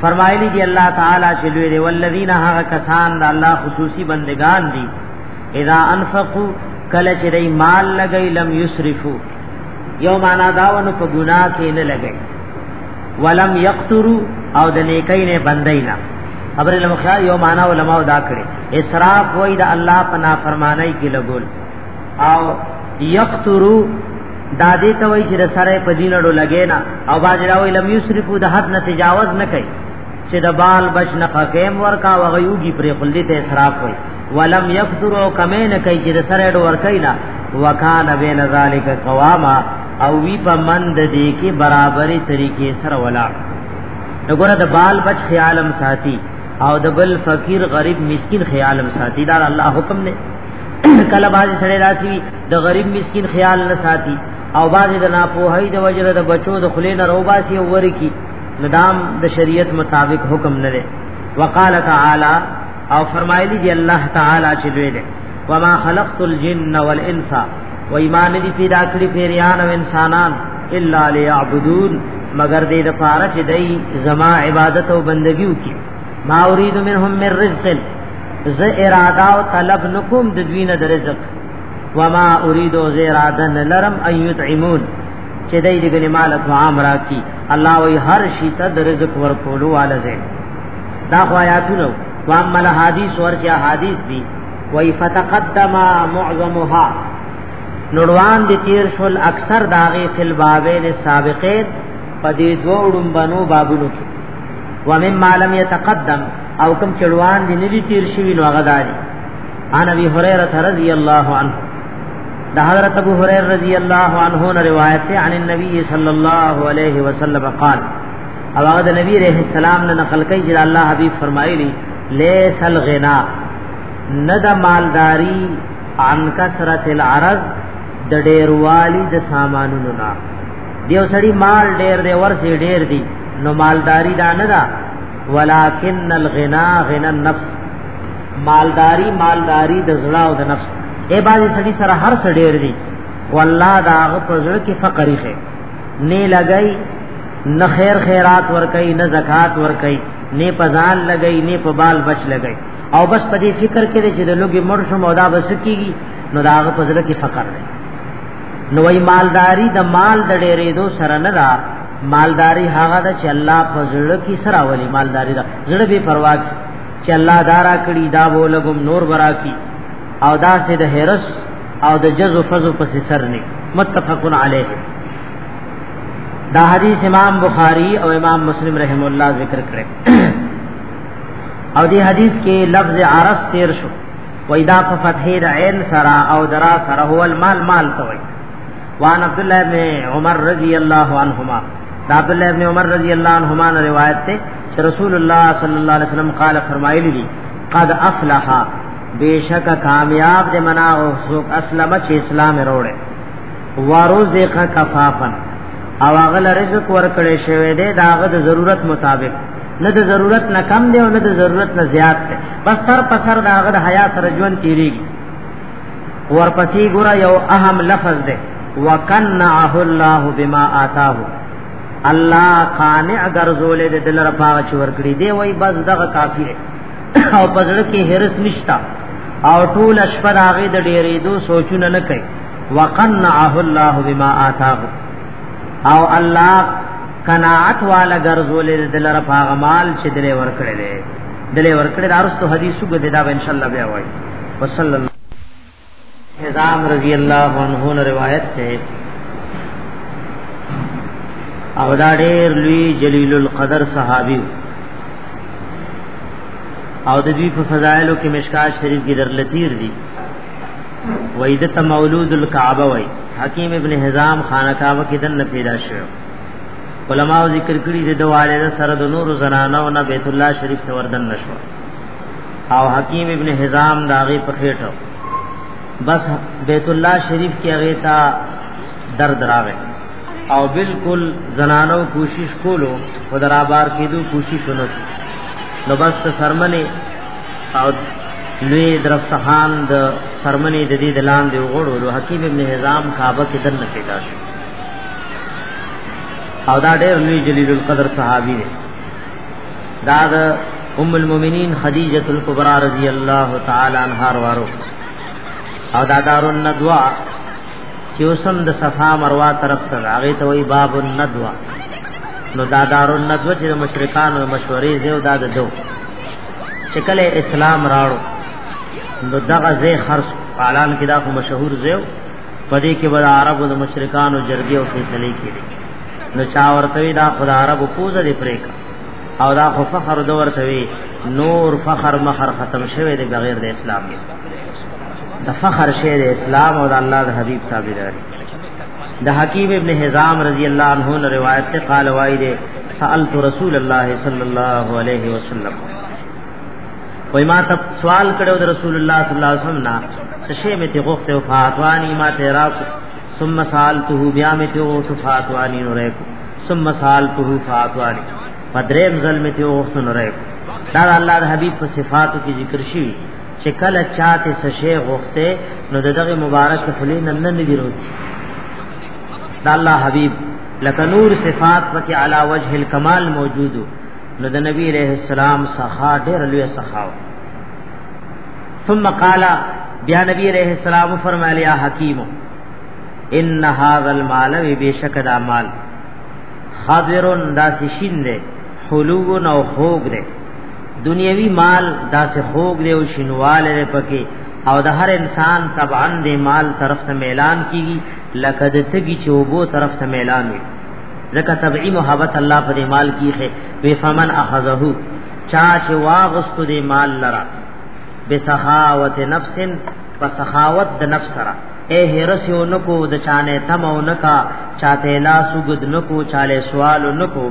B: فرمایلی دی الله تعالی چې لوی دی والذین هغه کسان د الله خصوصي بندگان دي اذا انفقوا کله چې دای مال لګی لم یسرفو یو معنا داونو په ګناه کې نه لګي ولم یقتروا او د نیکۍ نه بندای نه خبر له مخه یو معنا علماء دا کړي اسراف وای د الله په نافرمانی کې لګول او یقتروا دا دې ته وای چې د سره په دینړو لګې نه او باج راوي لم یسرفو د حد نه تجاوز نه کوي چې د بال بچ نه قیم ورکا وغیوږي پر خلدی ته اسراف وای ولم يفسروا کمه نه کوي چې سره ډو ور کوي نه وکان بین ذالک قواما او وی په مند دی کې برابرې طریقې سره ولا وګوره د بال بچ خیالم ساتي او د بل فقیر غریب مسکین خیالم ساتي دا الله حکم نه کله باز سره راسي د غریب مسکین خیال نه ساتي او باز د ناپوهۍ د وجره د بچو د خلې نه روباسي او ورکی ندام د شریعت مطابق حکم نه وقال تعالی او فرمایلی دی الله تعالی چې دوی دې وما خلقت الجن والانس و ایمان دې پیدا کړی پیریان او انسانان الا ليعبدون مگر دې د پاره چې دای زما عبادت او بندگی وکي ما اريد منهم من رزق ز اراده او طلب نکوم د دوی نه رزق وما اريد ز اراده لرم ان يطعمون چې دای دې ګنې مال طعام راکي الله وی هر شي ته رزق ورکولو والزه دا خو آیاتونه وامل حدیث ورچا حدیث دی وای فتقدم معظمها نوروان دی تیر شول اکثر داغه فل بابین سابقین په دې دوه ډمبنو بابونو کې ومن ما لم يتقدم او کوم چړوان دی ندی تیر شوی نو هغه داري ان ابي هريره رضی الله عنه دا حضرت ابو هريره رضی الله عنه نے روایت ہے عن النبي صلی الله علیه وسلم قال او هغه د نبی رحم السلام نه نقل کوي چې الله حبیب فرمایلی لیس الغنا ند مالداری عن کثرت العرض د ډیروالی د سامانونو نه دیو سړی مال ډیر دی ورسې ډیر دی نو مالداری دا نه ده ولکن الغنا غنا النفس مالداری مالداری د زړه او د نفس ای باندې سړی سره هر څه ډیر دی والله دا هغه په زړه کې فقری شه نه لګای نه خیر خیرات ور کوي نه زکات ور کوي نه پزان لګای نه په بال بچ لګای او بس په دې فکر کې چې د لوګي مر شو مودا بس کیږي نو دا په زړه کې فقر دی نو وی مالداری د مال د ډېرې دو سره نه دا مالداری هغه د چې الله په زړه کې سره ولي مالداری دا زړه به پروا چې الله دارا کړی دا بولګم نور برا کی او دا سه د هرس او د جزو فزو پس سر نه متفقن علیه دا حدیث امام بخاری او امام مسلم رحم الله ذکر کړي او دی حدیث کې لفظ عرس تیر شو وای دا په فتحې د عین سره او درا سره هو المال مال ته وای وان عبد الله ابن عمر رضی الله عنهما دا عبد الله ابن عمر رضی الله عنهما نے روایت ته رسول الله صلی الله علیه وسلم قال فرمایلی قد افلح بیشک کامیاب دې منا او څوک اسلم چې اسلام وروړي ورزق کفافن او هغه رزق ورکړې شوی دی داغه د ضرورت مطابق نه د ضرورت نه کم دی او نه د ضرورت نه زیات دی بس سر په سر داغه د حیا سره ژوند تیریږي ورپسې ګره یو اهم لفظ دی وکنعه الله بما آتاه الله قانع ګرځولې د دلر پاغه چې ورکړي دی وای بس دغه کافی دی او پزړه کې هرس نشتا او ټول شپه راغې د ډېرې دو سوچونه نه کوي وقنعه الله بما آتاه او الله قناعت والا ګرځولې دلر پاغه مال چې دلې ورکړې دلې ورکړې دارستو حدیثو ګدې دا ان شاء الله بیا وایي وصلی الله نظام رضی اللہ عنہ نے روایت ہے او دا ډیر لوی جلیل القدر صحابي او د دې په فضایلو کې مشکات شریف کې در لتیر دي وایدت مولود الکعبه وای حکیم ابن حزام خانه کعبه کې دن پیدا شو علماء ذکر کړی د دوالد سره د نور زنانو نه بیت الله شریف ته وردن نشو او حکیم ابن حزام داغه په خېټه بس بیت الله شریف کې هغه تا درد راغی او بالکل زنانو کوشش کولو خدرا بار کېدو کوشش ونه نو بس سرمنه او لوی درستخان د سرمنی د دې دلان دی وګړو له حکیم ابن حزام کعبه کې دن نه پیدا شو او دا ډېر لوی جلیل القدر صحابي دی دا د ام المؤمنین خدیجه الکبرى رضی الله تعالی عنها وارو او دا دار الندوا چې اوسم د صفا مروه طرف ته هغه ته وی باب الندوا نو دا دار الندوا چې مشرکان او مشورې زیو دا دو چې کله اسلام راړو نو دغه زی خرص اعلان کې دا مشهور زیو پدې کې بل عربو د مشرکان او جرګي او فیصله کړي نو چا ورته دا خدای عرب پوزه دی پرې او دا خو فخر د ورته وی نور فخر مخر ختم شوه دی بغیر د اسلام د فخر شه د اسلام او د الله د حبیب تابعداري د حکیم ابن حزام رضی الله عنه نے روایت سے قال وای دے سالت رسول الله صلی الله علیه وسلم وای ما تب سوال کړو د رسول الله صلی الله علیه وسلم نا سشه می ته غوښته او فاتوانی ما ته راو ثم سالته بیا می ته او فاتوانی نو ریک ثم سالته فاتوانی پدریم ځل می ته او نو ریک دا الله د حبیب په صفاتو کې ذکر شي چې کله چاته سشه غوخته نو دغه مبارک خلی نن نه دی روز دا الله حبیب لکه نور صفات پکې علا وجه الکمال موجودو نو د نبی علیہ السلام سخا ډېر لوی سخاو ثم قال بیا نبی علیہ السلام فرمایلی یا حکیم ان هذا المال بیشک دا مال خضرن دا سشین دے حلوون او خوګ دے دنیوی مال دا سے خوګ دے او شینوال دے پکې او د هر انسان طبعا دے مال طرف ته اعلان کیږي لکه د تګي چوبو طرف ته اعلان وي ځکه طبعی محبت الله پر مال کیږي وی فمن اخذه چا چې واغستو دې مال لرا بسخاوت نفس فسخاوت د نفس سره اے هرس یو نکو د چانه تم او نکا چاته لا سګد نکو چاله سوال نکو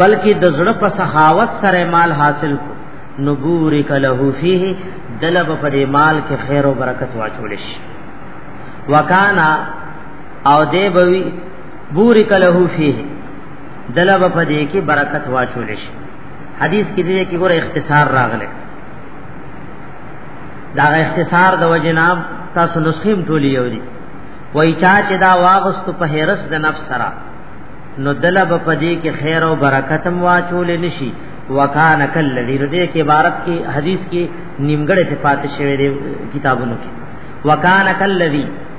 B: بلکې د زړه په سخاوت سره مال حاصل کو نبورک له فيه دلب په دې مال کې خیر او برکت واچول شي وکانا او دې بوي بورک له فيه دلا به پدې کې برکت واچول شي حدیث کې دې کې ګوره اختصار راغله دا اختصار د وجناب تاسو نسخیم ټولی یوري وای چا چې دا واغست په هرس د نفس سره نو دلا به پدې کې خیر او برکت هم واچول نشي وکانه کل لذي دې کې عبارت کې حدیث کې نیمګړې صفات شوی دی کتابونو کې وکانه کل لذي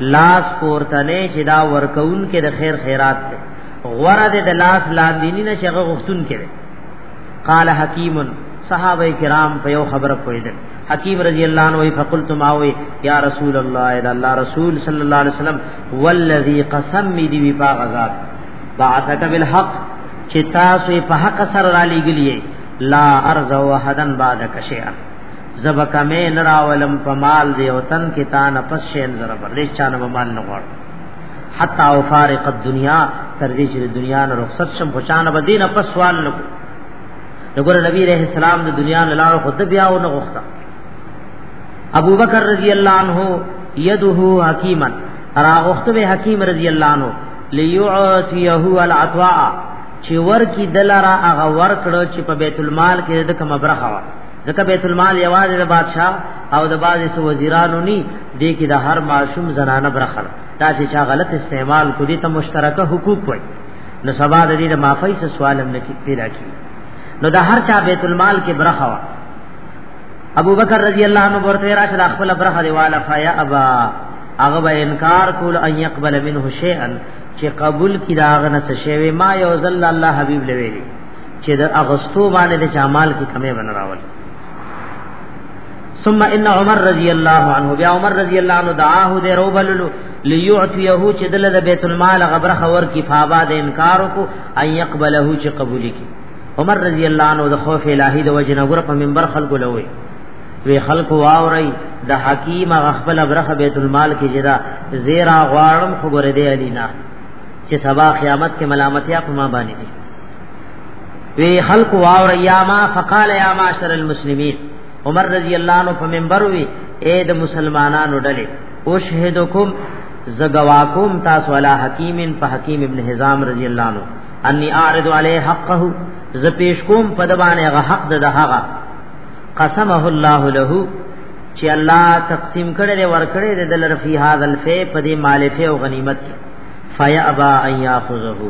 B: لاس پورته نه چې دا ورکون کې د خیر خیرات دی غره دې د لاس لاندینی نه شغه غختون کې قال حکیم صحابه کرام په یو خبره پوهیدل حکیم رضی الله عنه وی فقلت ما وی یا رسول الله اذا الله رسول صلی الله علیه وسلم والذي قسم دی وی پاغ عذاب بعثک بالحق چې تاسو په حق سره را لګلیې لا ارزو حدن بعد کشیا زب کمې نه راولم په مال دی او تن کې تا نه پس شین زره پر دې چا نه مال نه غواړم حتا او فارق الدنيا تر دې چې دنیا نه رخصت شم خو چا نه بدین پس سوال نه وګوره نبی رحم السلام د دنیا نه لاړو خود بیا و نه غوښته ابو بکر رضی الله عنه یده حکیما را غوښته به حکیم رضی الله عنه لیعطیه العطاء چې ور کی دلرا هغه ور کړو چې په بیت المال کې د کوم برخه ځکه بیت المال یوازې د بادشاه او د بعضې سو وزیرانو ني دې کې د هر ماشوم زنانه برخه دا چې چا غلط استعمال کو دي ته مشترکه حقوق وای نو سبا د دې د معافی څخه سوال هم نه پیدا کی نو د هر چا بیت المال کې برخه وا ابو بکر رضی الله عنه ورته راشد خپل برخه دی والا فیا ابا هغه به انکار کول ان يقبل منه شيئا چې قبول کی داغه نه شوی ما یو ذل الله حبیب لویلی چې د اغستو باندې د شمال کې کمې بن راول ثم ان عمر رضی الله عنه بیا عمر رضی الله عنه دعاه دې روبللو ليعطيه چې دل د بیت المال غبر خور کی فابا د انکار کو ان يقبله چې قبول کی عمر رضی الله عنه د خوف الهی د وجنه ور په منبر خلق لوي وی خلق واوري د حکیم غفل برخه بیت المال کې جدا زیرا غواړم خبر دې علینا چې سبا قیامت کې ملامتیا په ما باندې وی خلق واور یاما فقال یا معاشر المسلمین عمر رضی الله عنه په منبر وی اے د مسلمانانو ډلې اشهدکم زګواکم تاسو علی حکیم په حکیم ابن حزام رضی الله عنه انی اعرض علی حقه ز پیش کوم په دبانې غ حق د هغه قسمه الله له چې الله تقسیم کړي دی ور کړي دی د لرفی هاذ الفی په دې مالفه او غنیمت فیا ابا ان یاخذه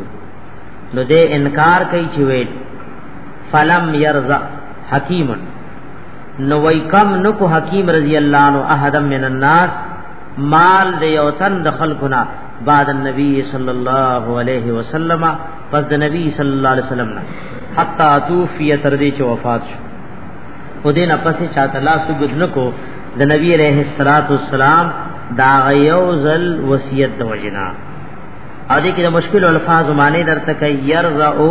B: نو دې انکار کوي چې ویل فلم يرزا حکیم نو وای کم نو کو حکیم رضی الله عنه احد من الناس مال دې او تن د خلقنا بعد النبي صلی الله علیه وسلم پس د نبی صلی الله علیه وسلم نه حتا توفی تر دې چې وفات شو او دې نه پسې چاته لاس وګد نکو د نبی علیہ الصلوۃ والسلام دا یو ځل وصیت د وجنا او دې کې د مشکل الفاظ معنی درته کوي يرزا او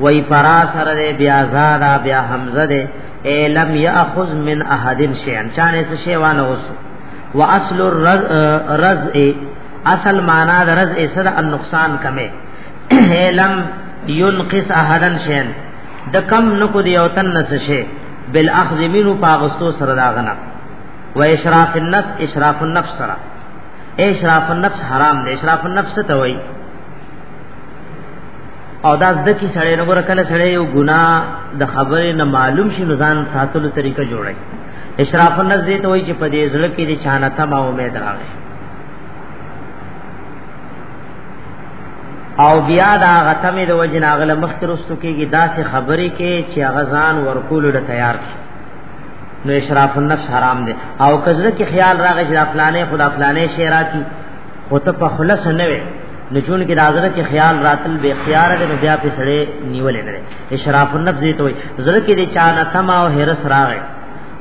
B: وای فرا سره بیا زادا بیا حمزه دې لم ياخذ من احد شيئا چانه څه شی وانه اوس واصل الرز اصل معنا د رز سره النقصان کمه لم ينقص احدا شيئا د کم نکو دی او تن نس شي بالاخذ منه پاغستو سره داغنا و اشراف النفس اشراف النفس سره اشراف النفس حرام دی اشراف النفس ته وای او دا د کی سړی نو کله سړی یو ګنا د خبرې نه معلوم شي نو ځان ساتلو طریقه جوړي اشراف النفس دې ته وای چې په دې ځل کې د چانه تما امید راغی او بیا دا غتمې د وجناغله مخکرستو کېږي داسې خبرې کې چې غزان ورکول له تیار شي نو اشراف النفس حرام دی او کزړه کې خیال راغی چې افلانې خدا افلانې شی راتی خو ته په خلص نه وې نو چون کې دازره کې خیال راتل به خيار دې بیا په سړې نیولې نه اشراف النفس دې ته وي زړه کې دې چا نه تما او هرس راغی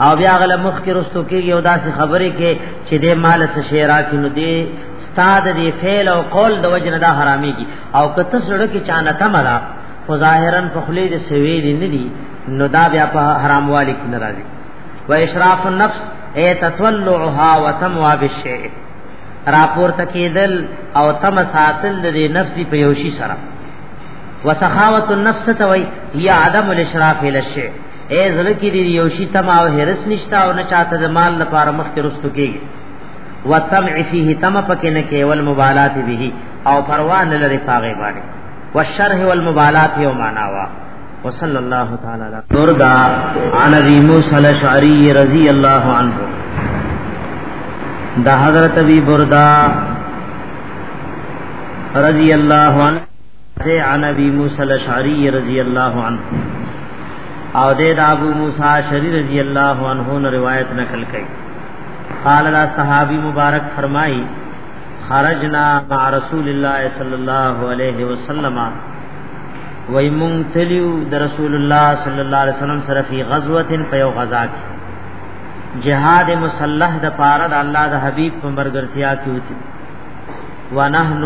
B: او بیا غل مخ کې رستو کې یو داسې خبرې کې چې دې مال څه شی راتی نو دې استاد دې فعل او قول د وجنه دا حرامي کی او کته سره کې چانه تمرا خو ظاهرا په خلی د سوي دي نه دي نو دا بیا په حرام والی کې ناراضي و اشراف النفس اي تطلعها وتموا بالشيء راپور تکیدل او تم ساتل د نفس په یوشي سره وسخاوت النفس توي هي عدم الاشراف الى الشيء اے زړه کې دی یو شی تما او هرس نشتا او نه چاته د مال لپاره مخ کې رستو کېږي وتمع فيه تم پکې نه کې ول مبالات به او پروا نه لري پاغه باندې والشرح والمبالات یو معنا وا وصلی الله تعالی علی دردا عن ابي موسى الاشعري رضی الله عنه دا حضرت ابي بردا رضی الله عنه سے عن ابي موسى الاشعري رضی الله عنه او دې د ابو موسی شری رضی الله عنه نو روایت نقل کړي قال دا صحابي مبارک فرمایي خرجنا مع رسول الله صلی الله علیه وسلم وای مونږ تلیو د رسول الله صلی الله علیه وسلم سره فی غزوه په یو غزا کې جهاد مسلح د پاره د الله د حبیب په مرګرتیا کې وتی ونحن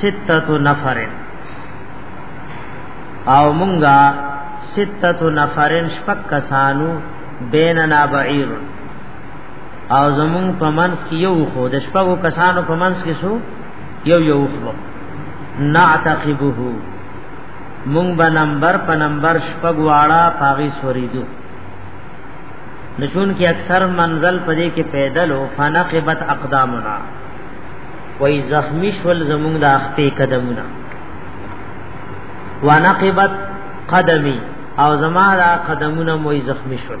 B: سته نفر او مونږه سته نفرن شپک کسانو بیننا بعیر او زمون په منس کې یو خو د شپږو کسانو په منس کې شو یو یو خو نعتقبه مونږ به نمبر په نمبر شپږ واړه پاغي سوریدو نشون کې اکثر منزل پدې کې پیدل او فنقبت اقدامنا وای زخمی شول زمونږ د اخته قدمونه ونقبت قدمی او زما را قدمونه موي زخمی شول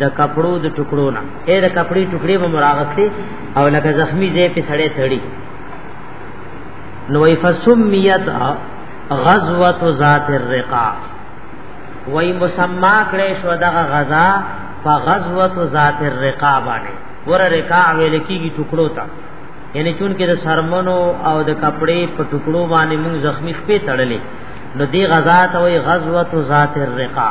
B: د کپړو د ټکړو نه اې د کپړې ټکړې به مراغسته او لکه زخمی ځای په سړې تړي نو وی فسمیت غزوه ذات الرقا وی مسما کړې شو دغه غزا په غزوه ذات الرقا باندې ور رقا ویل کیږي ټکړو ته یعنی چون کې د سرمنو او د کپړې په ټکړو باندې موږ زخمی خپې تړلې نو دی غزا ته وی غزوه ذات الرقا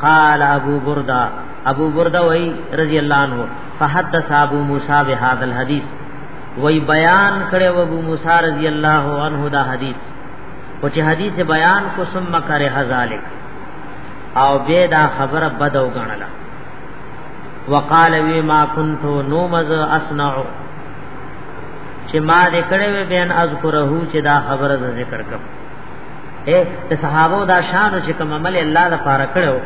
B: قال ابو بردا ابو بردا وی رضی اللہ عنہ فحدث ابو موسی بهذا الحديث وی بیان کړي ابو موسی رضی اللہ عنہ دا حدیث او چې حدیث بیان کو ثم کرے ذالک او به دا خبره بد او غنلا وقال وی ما كنت نومز اصنع چې ما دې کړې وې بین اذکره چې دا خبره ذکر کوم اے د صحابه دا شان چې کوم عمل الله د پاره کړو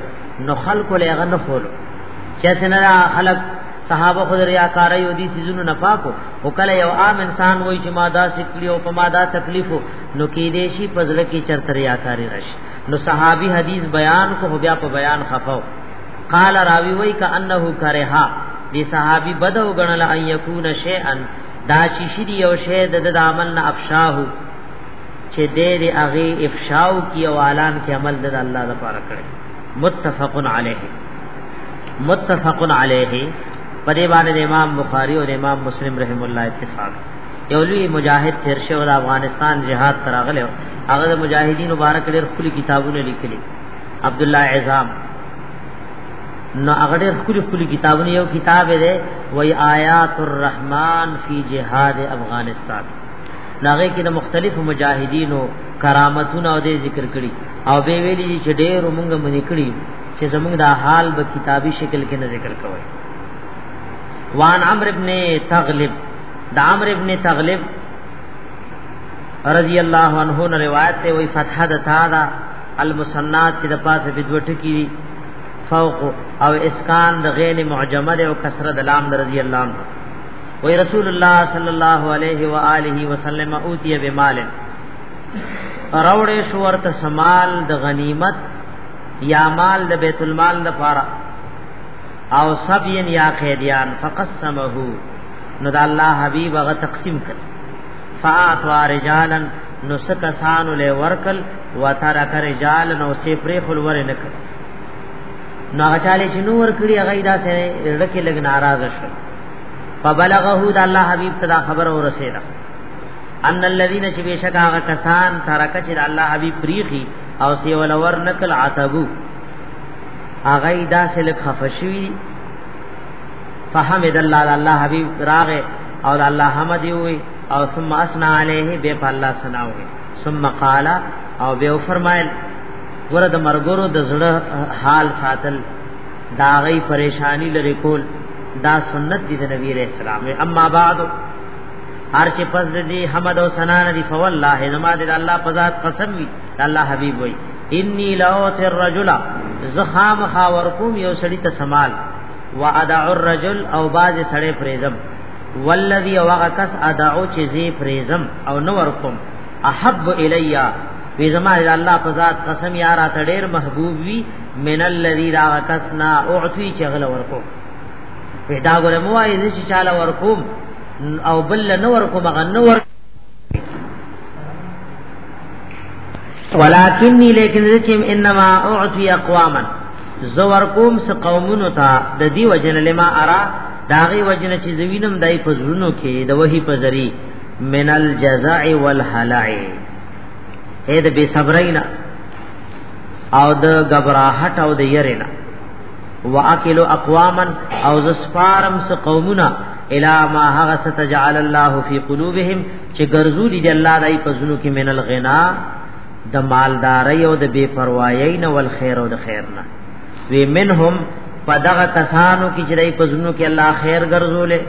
B: نو خلق له غنه خور چې څنګه خلق صحابه خود ریاکاري او دي سيزونو نه پاکو او کله یو عام انسان وای چې ما دا سکلی او په ما دا تکلیف نو کې دې شي پزړه کې چرته ریاکاري راشي نو صحابي حدیث بیان کو بیا په بیان خفاو قال راوی وای ک انه کرها دې صحابي بدو غنل ان یکون شیئا دا شیشی دی او شه د عمل نه افشاهو چې دې دې هغه افشاء کی او اعلان کې عمل د الله لپاره کړي متفق علیه متفق علیه په دې باندې امام بخاری او امام مسلم رحم الله اتفاق یو لوی مجاهد تیر شو د افغانستان جهاد تراغله هغه د مجاهدین مبارک ډېر خپل کتابونه لیکلي عبد الله عزام نو هغه ډېر خپل خپل کتابونه یو کتاب دی وای آیات الرحمن فی جهاد افغانستان ناغه کې د مختلفو مجاهدینو کرامتونه او دې ذکر کړي او به ویلي چې ډېر مونږ منې کړی چې زمونږ دا حال به کتابي شکل کې نه ذکر کوي وان عمر ابن تغلب د عمر ابن تغلب رضی الله عنه نه روایت ته وی فتح د تا دا المسنات چې د پاسه بدوټ کی فوق او اسکان د غین معجمه او کسره د لام رضی الله عنه وی رسول الله صلی الله علیه و آله وسلم اوتی بمال راوړې شو ورته سمال د غنیمت یا مال د بیت المال د پاره او سبین یا قیدیان فقسمه نو د الله حبیب هغه تقسیم کړ فاعطوا رجالا نو سکسان له ورکل وترک رجال نو سی پرې خل ور نه کړ نو هغه چاله چې نو ور کړی هغه دا سره رډکه لګ ناراض شو فبلغه د الله حبيب تدا خبر او رسیدا ان الذين شبيشك هغه کسان ترک چې د الله حبيب پریخي او سی ولور نکل عتبو هغه داسې لک خفشوي فحمد الله الله حبيب راغه او الله حمد وي او ثم اسنا عليه به په الله ثنا وي ثم قال او به فرمایل ورته مرګورو د زړه حال ساتل دا غي پریشانی لري کول دا سنت دي د نبی عليه السلام اما بعد هر چې پس دې حمد او ثنا نه دي فوالله زما دې الله په ذات قسم وي الله حبيب وي اني لوت الرجل زخام خاوركم یو سړی ته سمال وادع الرجل او باز سړی پریزم والذي وغکس ادعو چې زی پریزم او نو ورکم احب الیا وی زما الله په ذات قسم یارا ته ډیر محبوب وی من الذي دا کسنا اعطي چغل ورکو پیدا ګره مو وای چې چاله ورکوم او بل نه ورکوم هغه نه ور ولکنی لیکن چې انما اعطي اقواما زور کوم س قومونو ته د دی وجن لما ارا داغي وجن چې زوینم دای په زړونو کې د وਹੀ په ذری من الجزاء والهلع اې د بے صبرینا او د غبراحت او د يرنا واکل اقواما او ز سپارم س قومنا الا ما هغه ستجعل الله في قلوبهم چې ګرځولي دي الله دای په زونو کې منل غنا د مالداري او د بے پروايي نه ول خیر او د خیر نه وی منهم پدغه کسانو کې چې دای په زونو کې الله خیر ګرځولې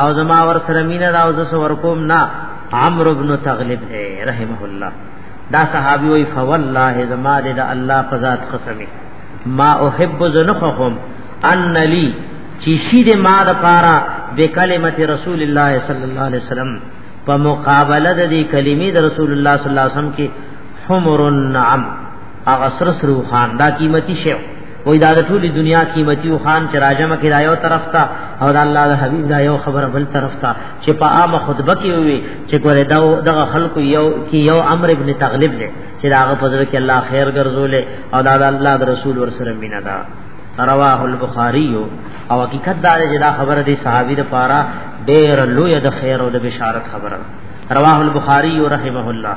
B: او زما ور سره مینه دا او زس ورکوم نه عمرو بن تغلب رحمه الله دا صحابي وي فوالله زما د الله په ذات قسمي ما احب زنخهم ان لي چی شی د ما د پارا د کلمت رسول الله صلی الله علیه وسلم په مقابله د دې کلمې د رسول الله صلی الله علیه وسلم کې حمر النعم اغسر سرو خان دا قیمتي شی وای دا د ټول دنیا قیمتي او خان چې راجم کې رايو طرف ته او د الله د حبيب دا یو خبره بل طرف ته چې په عامه خطبه کې وي چې ګوره دا دغه خلکو یو کې یو امر ابن تغلب دی چې داغه په ځل کې الله خیر ګرځولې او دا د الله د رسول ورسره مینا ده رواه البخاری او حقیقت دا چې دا خبره دی صحابي د پاره ډېر لوی د خیر او د بشارت خبره رواه البخاری رحمه الله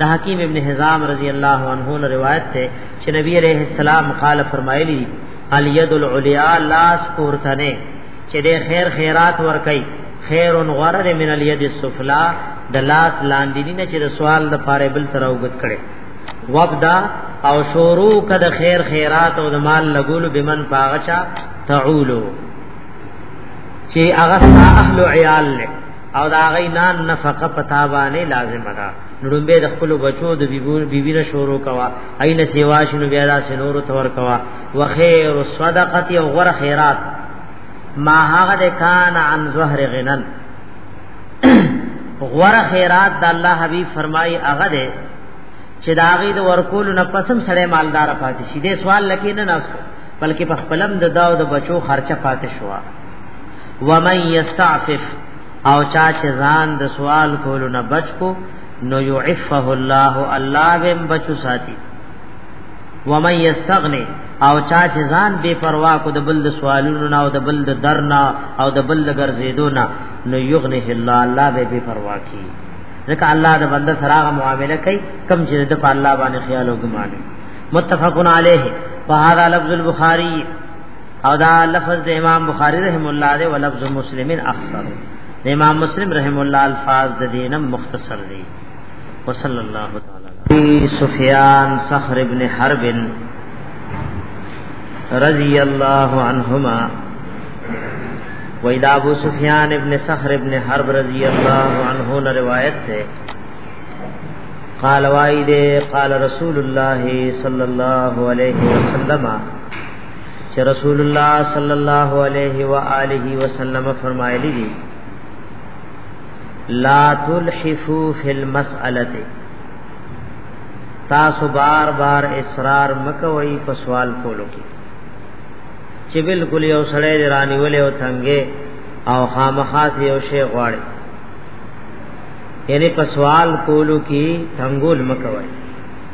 B: د حکیم ابن حزام رضی الله عنه له روایت ته چې نبی عليه السلام قال فرمایلی الید العلیا لاس پورتنه چې د خیر خیرات ور کوي خیر غره من الید السفلا د لاس لاندې نه چې د سوال د پاره بل تر اوګت کړي وبدا او شروع کد خیر خیرات او د مال لګول بمن پاغچا تعولو چې هغه اهل عیال له او دا غي نان نفقه پتا باندې لازم ده نړمبه د خپل بچو د بیبور بیبینه شورو کوا عین سیوا شنو بیا دا سنورو تور کوا وخیر الصدقه او غره خیرات ما هغه د کان عن ظهر غنن غره خیرات د الله حبیب فرمای هغه ده چې دا غي د ورکول نه پسم سړی مالدار پاتې شي د سوال لکه نه ناس بلکې په خپلم د داو د بچو خرچه پاتې شوه ومن یستعفف او چا چې ځان د سوال کولو نه بچ کو نو يعفه الله الله بهم بچو ساتي ومن يستغني او چا چې ځان بے پروا کو د بل د سوالونو نه او د بل د درنا او د بل د ګرځېدو نه نو يغنه الله الله به بے پروا کی ځکه الله د بنده سره معامله کوي کم چې د په الله باندې خیال او ګمان متفقن علیه وهذا لفظ البخاری او دا لفظ د امام بخاری رحم الله دی او لفظ مسلمین اختصر د امام مسلم رحم الله الفاظ د دینم مختصر دی وصلی الله تعالی علی سفیان صخر ابن حرب رضی الله عنهما و الى ابو سفیان ابن صخر ابن حرب رضی الله عنه نے روایت ہے قال وائد قال رسول الله صلی الله علیه وسلم چې رسول الله صلی الله علیه و آله وسلم فرمایلی دي لا تلحفو فی المسأله تاسو بار بار اصرار مکوئ په سوال کولو کې چې بالکل یو سړی رانی ولې او تنګې او خامخات یو شی غواړي یعنی په سوال کولو کې تنګول مکوئ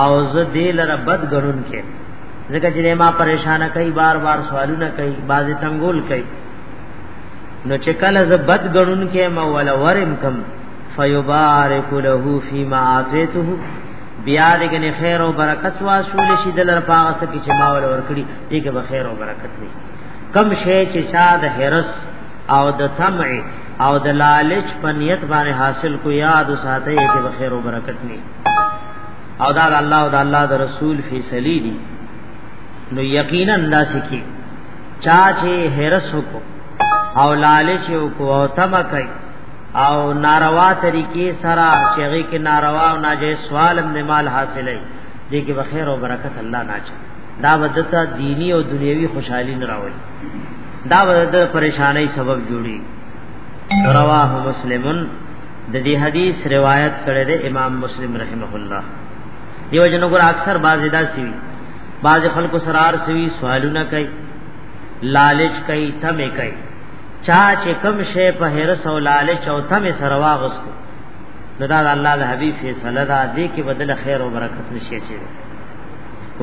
B: او زه دې لره بد غړون کې ځکه چې ما پریشانه کوي بار بار سوالونه کوي بازي تنګول کوي نو چې کله زه بد غړون کې ما ولا ورم کم فیبارک له فیما اعطیته بیا دې خیر او برکت واسول شي دلر پاغه سکه چې ما ول ورکړي دې کې به خیر او برکت وي کم شی چې چا د هرس او د طمع او د لالچ په نیت باندې حاصل کو یاد ساته یې کې خیر او برکت نه او دا د الله او د الله د رسول فیصله دي نو یقینا دا سکی چا چې هرس کو او لالچ کو او تم کوي او ناروا طریقې سره شیغي کې ناروا او ناجیز سوال هم مال حاصلې دي کې بخیر او برکت الله ناچي دا بدته دینی او دنیوي خوشحالي نه راوړي دا بدته پریشانای سبب جوړي رواه مسلمن د دې حدیث روایت کړی دی امام مسلم رحمه الله دیو جن ګور اکثر باز ادا سی باز خلق سرار سی سوالونه کوي لالچ کوي تمه کوي چا چې کم شی په هرس او لالچ او تمه سره واغستو نو دا الله د حبیب فیصله دا دی کې بدل خیر او برکت نشي شي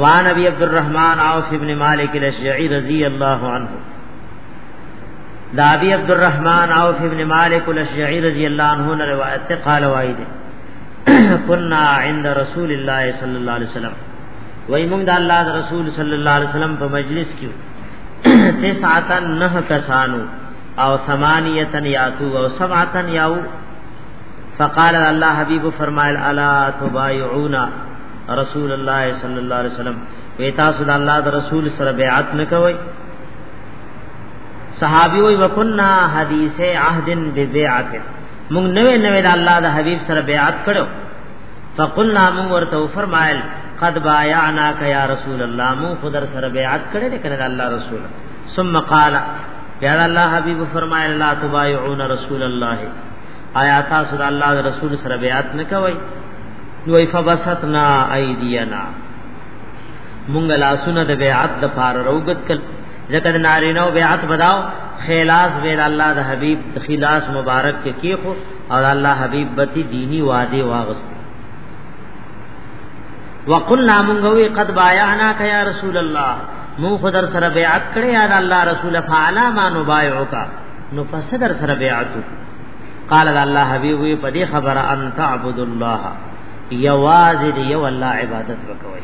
B: وان ابي عبد الرحمن عوف ابن مالك الاشجعي رضي الله عنه دا ابي عبد الرحمن او ابن مالک الاشعري رضی الله عنه نے روایت ته قال وای دي كنا عند رسول الله صلی الله علیه وسلم وای موږ د الله رسول صلی الله علیه وسلم په مجلس کې تسعتن نه کسانو او ثمانیتن یاتو او سبعتن یاو فقال الله حبیب فرمایل الا تبایعون رسول الله صلی الله علیه وسلم وی تاسو د الله د رسول سره بیعت نکوئ صحابي وي وکنا حدیث عهد ببيعت موږ نوې نوې د الله د حبيب سره بیعت کړو فقلنا موږ ورته فرمایل قد بايعنا يا رسول الله موږ خدر سره بیعت کړې ده کړه الله رسول ثم قال بیا الله حبيب فرمایل لا تبايعون رسول الله آیا تاسو د الله رسول سره بیعت نکوي نوې فبسطنا ايدينا مونږ لاسونه د بیعت د پار روغت کړ ځکه د نارینه او بیعت بداو خلاص ویل الله د حبیب د خلاص مبارک کې کیخو او الله حبیب بتی دینی وعده واغس وقلنا منغوی قد بایعنا کا یا رسول الله مو خدر سره بیعت کړی یا الله رسول فعلا ما نبایعک نو پس در سره بیعت قال الله حبیب وی په دې خبره ان تعبد الله یواز دی یو الله عبادت وکوي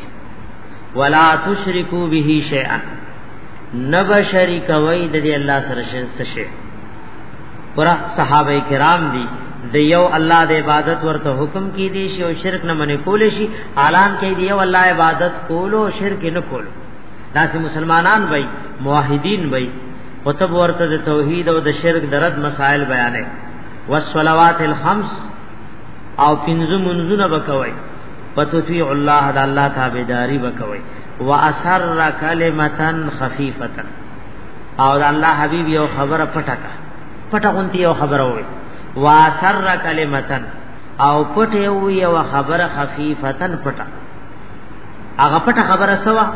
B: ولا تشرکو به شیئا نب شریک وای د دې الله سره شرک شي پر صحابه کرام دي د یو الله د عبادت ورته حکم کی دي شي او شرک نه منې کول شي اعلان کوي دی یو الله عبادت کولو شرک نه کول داسې مسلمانان وای موحدین وای او تب ورته د توحید او د شرک درد مسائل بیانې والصلوات الخمس او پنځه منځونه بکوي فتطیع الله د الله تابعداري وکوي واسر کلمتا خفیفه او د الله حبیب یو خبره پټه کا پټه غونتی یو خبره وي واسر کلمتا او پټه وي یو خبره خفیفه پټه هغه پټه خبره سوا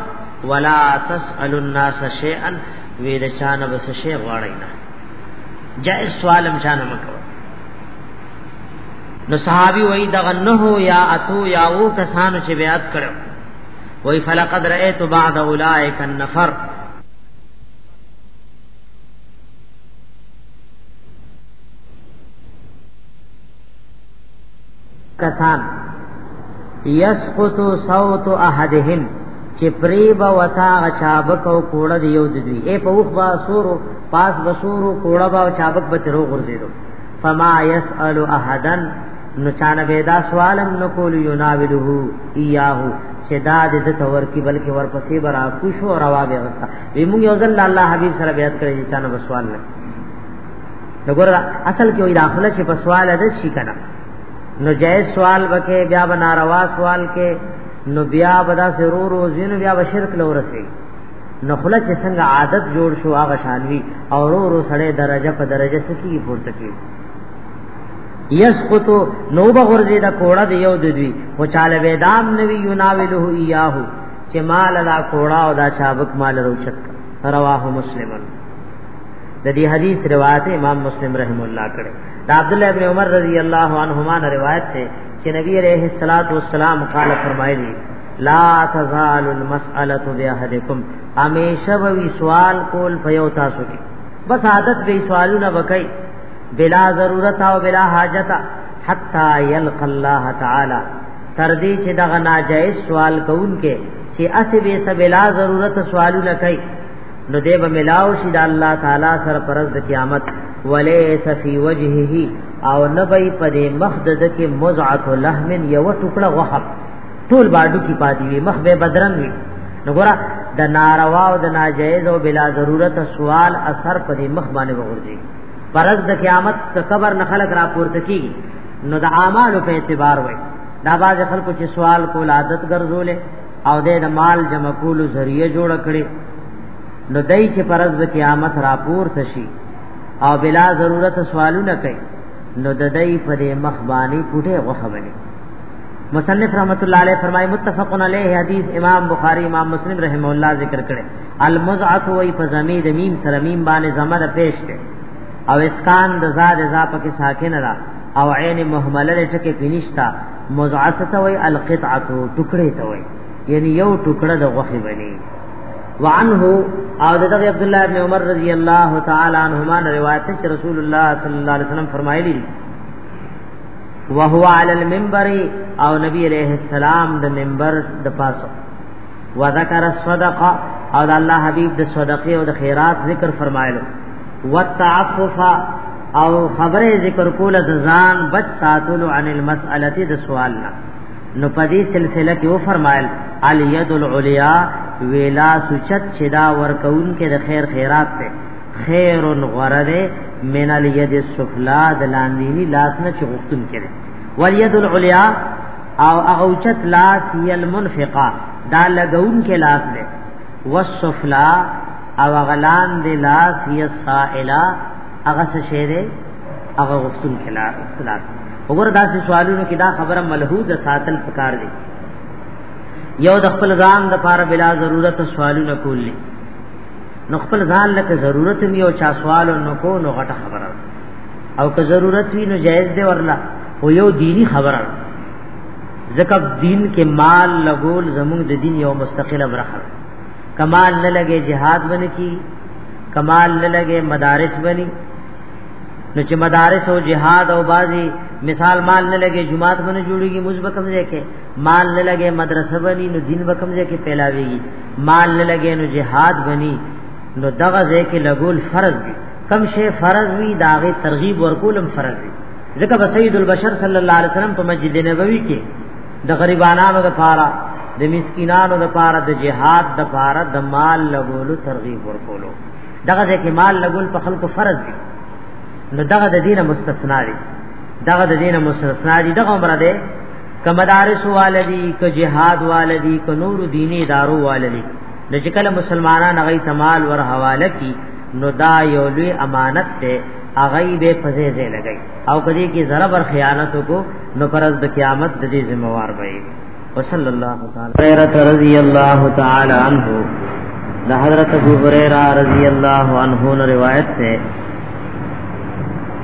B: ولا تسال الناس شیئا وې د چانه بس شی غواړی نه جائز سوالم چانه مکو نو صحابي وای دغه نه یا اتو یا او کسانو چې بیعت کړو وای فلقد رأیت بعد اولائک النفر کسان یسقط صوت احدهم چې پریبا وتا چابک او کوړه دیو دوی اے په وخ با سورو پاس بسورو کوړه با چابک بچرو ګرځیدو فما يسأل احدا نو چانه به دا سوالم نکول يناوله اياه چې دا د د تور کې بلکې ورپسې برا کوش او روا به وستا وی موږ یو ځل الله حبیب سره بیعت کړی چې چانه بسوال نه وګور اصل کې وی داخله چې په سوال ده شي کنه نو جائز سوال وکي بیا بنا روا سوال کې نو بیا بدا سرور او زین بیا بشرک لورسي نو خلا چې څنګه عادت جوړ شو هغه شانوي او ورو ورو سړی درجه په درجه سکی پورته کیږي یسقط نو بغرزی دا کوړه دی یو دوی او چاله ویدام نوی یناوله ایاهو چې مال دا کوړه او دا چابک مال روچت رواه مسلمن د دې حدیث روایت امام مسلم رحم الله کړه دا عبد الله ابن عمر رضی الله عنهما روایت ته چې نبی عليه الصلاه والسلام قال فرمایلی لا تزال المساله باحدکم همیشه وی سوال کول فیو تاسو کی بس عادت به سوالونه وکي بلا ضرورت او بلا حاجت حتا یلق الله تعالی تر دې چې دغه ناجایز سوال کوونکې چې اسې به سبلا ضرورت سوالونه کوي نو دې به ملاو شي د الله تعالی سره پرز د قیامت وليس في وجهه او نبي پدې مخدد کې مزعه لحم یو ټوکړه غحب ټول باډو کی پاتې وي مخ به بدرنګ وي نو ګوره د ناروا او د ناجایز او بلا ضرورت سوال اثر په دې مخ باندې وګرځي پرز د قیامت د قبر نه خلق راپورته کیږي نو د اعمالو په اعتبار وای دا باز خلکو چې سوال کول عادت ګرځولې او د مال جمع کولو ذریعہ جوړ کړي نو دای چې پرز د قیامت راپورته شي او بلا ضرورت سوالونه کوي نو د دای په دې مخ باندې پټه غوخه بني مصنف رحمت الله علیه فرمای متفق علیه حدیث امام بخاری امام مسلم رحم الله ذکر کړي المزعه وی په زمین د میم سره میم باندې زمره پیش کړي او اسکان د زاد زا پکې ساکن را او عین مهمله ټکه پینشتا مزعسته وی القطعه ټکړه ته وی یعنی یو ټکړه د غوخه بنی وعنه او دغه عبد الله ابن عمر رضی الله تعالی عنهما روایت چې رسول الله صلی الله علیه وسلم فرمایلی وهو علی المنبر او نبی علیہ السلام د منبر د پاسو وذکر الصدقه او د الله حبیب د صدقه او د خیرات ذکر فرمایلو والتعفف او خبره ذکر کول د ځان بچ ساتلو عن المساله د سوال نه نو په دې سلسله کې و فرمایل الیدل علیا ویلا سوچت چې دا ورکون کې د خیر خیرات ته خیر غرد من الید السفلا د لاندینی لاس نه چې غوښتون کړي والید العلیا او اوچت لاس هی المنفقه دا لګون کې لاس ده والسفلا او غلان دی لاس هی السائلا هغه څه شی دی هغه غوښتون کې لاس وګوره دا چې سوالونو کې دا خبره ملحوظ ساتل پکار دی یو د خپل ځان د پاره بلا ضرورت سوالونه کولې نو خپل ځان لکه ضرورت وی او چا سوال نو کو نو غټه خبره او که ضرورت وی نو جایز دی ورلا او یو دینی خبره زکه دین کې مال لګول زموږ د دین یو مستقله برخه کمال نه لګي jihad باندې کی کمال نه لګي مدارس باندې نو چې مدارس او jihad او بازي مثال مال نه لګي جمعات باندې جوړيږي مزبکم ځای کې مال نه لګې مدرسه بني نو دین وکم ځکه پیلاویږي مال نه لګې نو جهاد بني نو دغه ځکه لګول فرض دي کم شی فرض وی داغه ترغیب ورکولم فرض دي ځکه به سید البشر صلی الله علیه وسلم په مسجد نبوي کې د غریبانو لپاره د مسکینانو لپاره د جهاد لپاره د مال لګولو ترغیب ورکولو دغه ځکه مال لګول په خلکو فرض دي نو دغه د دینه مستثنا دي دغه د دینه مستثنا دي دغه عمره ده که مدارس والدی که جهاد والدی که نور دینی ادارو والدی نو چې کله مسلمانان هغه تمال ور حواله کی نو دا یو لوی امانت ته هغه به فزې زې لګي او کدی کی ذره بر خیانت کو نو پرز د قیامت د دې ذمہ وار وي وصلی الله تعالی غیرت رضی الله تعالی عنہ د حضرت ابو هريره رضی الله عنه روایت ده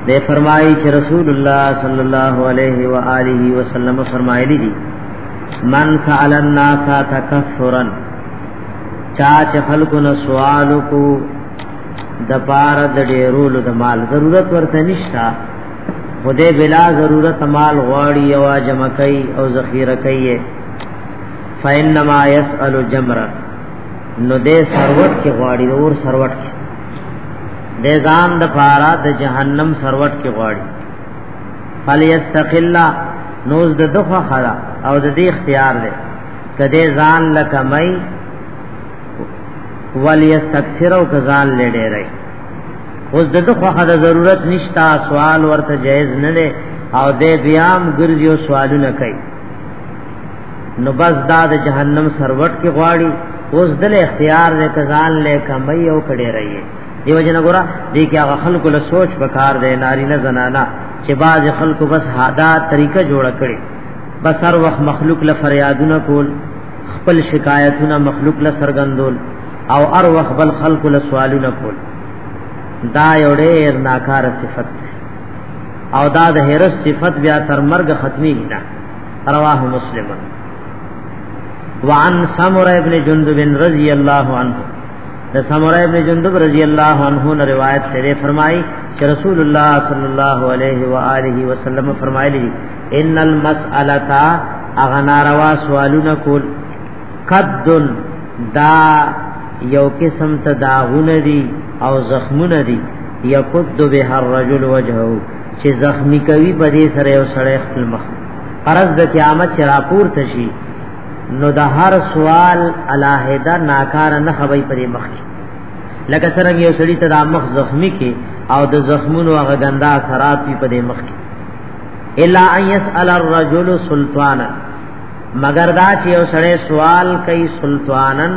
B: دے فرمائی چې رسول الله صلی الله علیه و آله وسلم فرمایلی دي من سأل الناس تکثرا چا چې خلکو نه سوال کو د پار د ډیرولو د مال ضرورت ورته نشتا خدای بلا ضرورت مال غواړي او جمع کوي او ذخیره کوي فینما یسأل جمرا نو دې سروت کې غواړي اور سروت کې د ځان د پاره د جهنم سروټ کې غواړي فلیستقلا نوز د دغه خلا او د دې اختیار دی کده ځان لکه مې ولیستکثر او کزان لډې رہی اوس د دغه خدا ضرورت نشتا سوال ورته جایز نه دی او د بیام ګرځي او سوالونه کوي نو بس دا د جهنم سروټ کې غواړي اوس دل اختیار دې کزان له کمي او کړي رہی دیو جن ګورا دې کې هغه خلکو له سوچ پکار دې ناری نه زنانا چې باز خلکو بس هادا طریقه جوړ کړي بس هر وخت مخلوق له فریادونه کول خپل شکایتونه مخلوق له سرګندول او هر وخت بل خلکو له سوالونه کول دا یو ډېر ناکاره صفت او دا د هرس صفت بیا تر مرګ ختمي نه رواه مسلم وعن سمر ابن جندب رضی اللہ عنہ دا سمر ابن جندب رضی اللہ عنہ نے روایت سے فرمائی کہ رسول اللہ صلی اللہ علیہ وآلہ وسلم فرمائی لی ان المسئلتا اغنا روا سوالون کول قد دا یو قسم تداغون دی او زخمون دی یکد بها الرجل وجهه چې زخمی کوي په دې سره یو سړی خپل مخ فرض د قیامت چې راپور تشي نو د هر سوال الہیدا ناکار نه خوي پر مخ کی لکه څنګه یو سړی ته د مخ زخمی کی او د زخمونو هغه ګندا اثرات په پر مخ کی الا ان يسال الرجل سلطانا مگر دا چې یو سړی سوال کوي سلطانن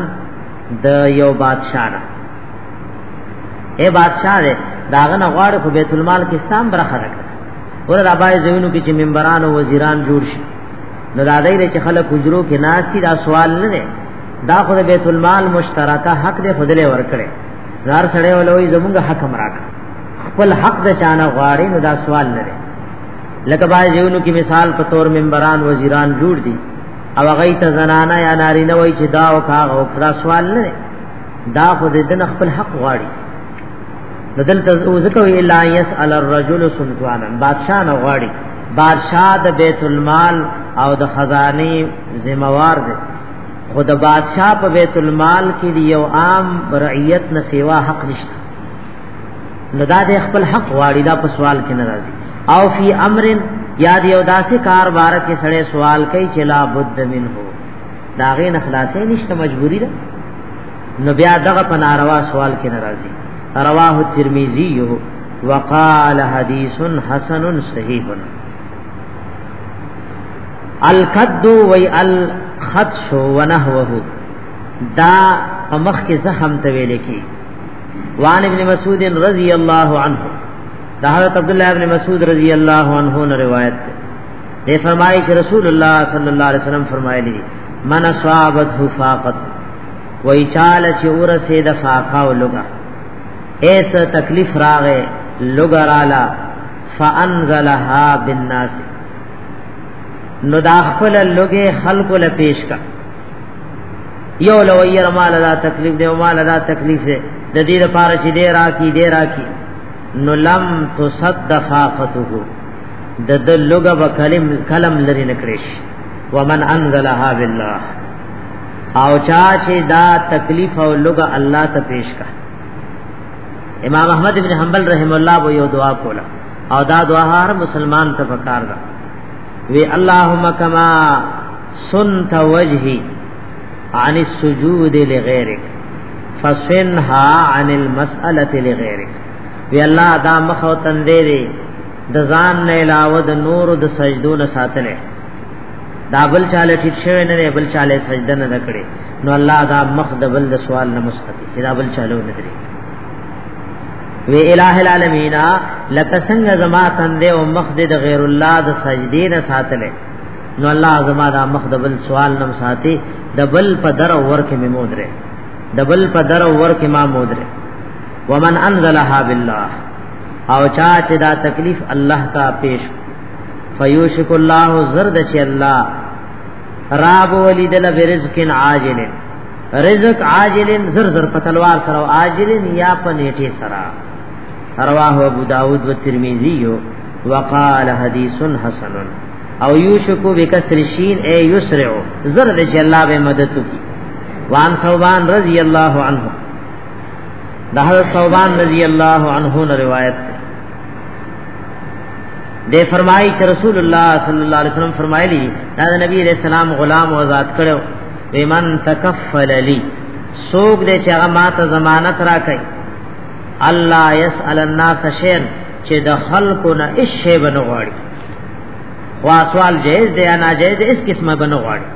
B: د یو بادشاہ اے بادشاہ دے داغه نه غواړي خو بیت المال کې سام برخه راکړه ور را باندې زمونو کې چې منبران او وزیران جوړ شي نو دا دای چې خلک حجرو کې ناشتي دا سوال نه دی دا خو بیت المال مشترکه حق دې خدله ورکړي زار سړی ولوي زمونږ حق مراک خپل حق د چانه غواړي نو دا سوال نه دی لکه باندې زمونو کې مثال په تور منبران وزیران جوړ دي او غیت زنانا یا نارینه وای چې دا او کا او دا سوال نه دی دا خو دې دن خپل حق غواړي بدل ته ذکر الا يسال الرجل سلطانا بادشاہ نه غواړي بادشاہ د بیت المال او د خزانه ذمہوار دی خو د بادشاہ په بیت المال کې دی یو عام رعیت نه سیوا حق نشته نو دا د خپل حق غواړي دا په سوال کې ناراضي او فی امر یا دی او داسې کار بار کې سړی سوال کوي چې لا بد منه دا غي نه خلاصې نشته مجبوری ده نو بیا دغه په ناروا سوال کې ناراضي رواه ترمذی یو وقال حدیث حسن صحیح القد وی الخدش ونحوه دا مخ کې زخم ته ویل کی وان ابن مسعود رضی الله عنه دا حضرت عبد الله ابن مسعود رضی الله عنه نے روایت ہے دې فرمایي چې رسول الله صلی الله علیه وسلم فرمایلی من صابته فاقت وای چال چې ورسه د فاقه او لګا ایس تکلیف راغې لګا رالا فانزلها بالناس نو دا خپل لګې خلق له پیش کا یو لو ير مال دا تکلیف دی مال دا تکلیف دی د دې لپاره چې دې راکی دې راکی نو لم تصدفاقته د د لوګه به کلم کلم لري نکړش ومن انزلها بالله او چا چې دا تکلیف او لوګه الله ته پیش کا امام احمد ابن حنبل رحم الله و یو دعا کولا او دا دعا هر مسلمان ته پکار ده وی اللهم کما سنت وجهي عن السجود لغيرك فسنها عن المسألة لغيرك وی الله دا مخ او تندې د ځان نه علاوه د نور د سجدو نه ساتل دا بل چاله ټیټ شوی نه بل چاله سجده نه کړي نو الله دا مخ د بل د سوال نه مستقی چې دا بل چاله نه دري وی الہ العالمین لک سنگ زما تندې او مخ د غیر الله د سجدې نه ساتل نو الله زما دا مخ د بل سوال نه ساتي د بل په در ور کې ممودره د بل په در ور کې ما مودره ومن انزلها بالله او چا چې دا تکلیف الله ته پیش فیوشک الله زرد چې الله راب ولیدل برزق عاجل رزق عاجل زر زر په تلوار سره او عاجل یا په نیټه سره رواه ابو داود و ترمذی وقال حدیث حسن او یوشکو بکسر شین اے یسرع زرد چې الله به مدد کی وان صوبان رضی الله عنه دهر صوبان رضی اللہ عنہ نے روایت دے فرمائی چھ رسول اللہ صلی اللہ علیہ وسلم فرمائی لی نا نبی علیہ السلام غلام و آزاد کرو ومن تکفل لی سوک دے چھ غمات زمانت را کئی اللہ یسأل الناس شین چھ دخل کو نا اس شے بنو غاڑی خواسوال جائز دے یا ناجائز دے اس قسم بنو غاڑی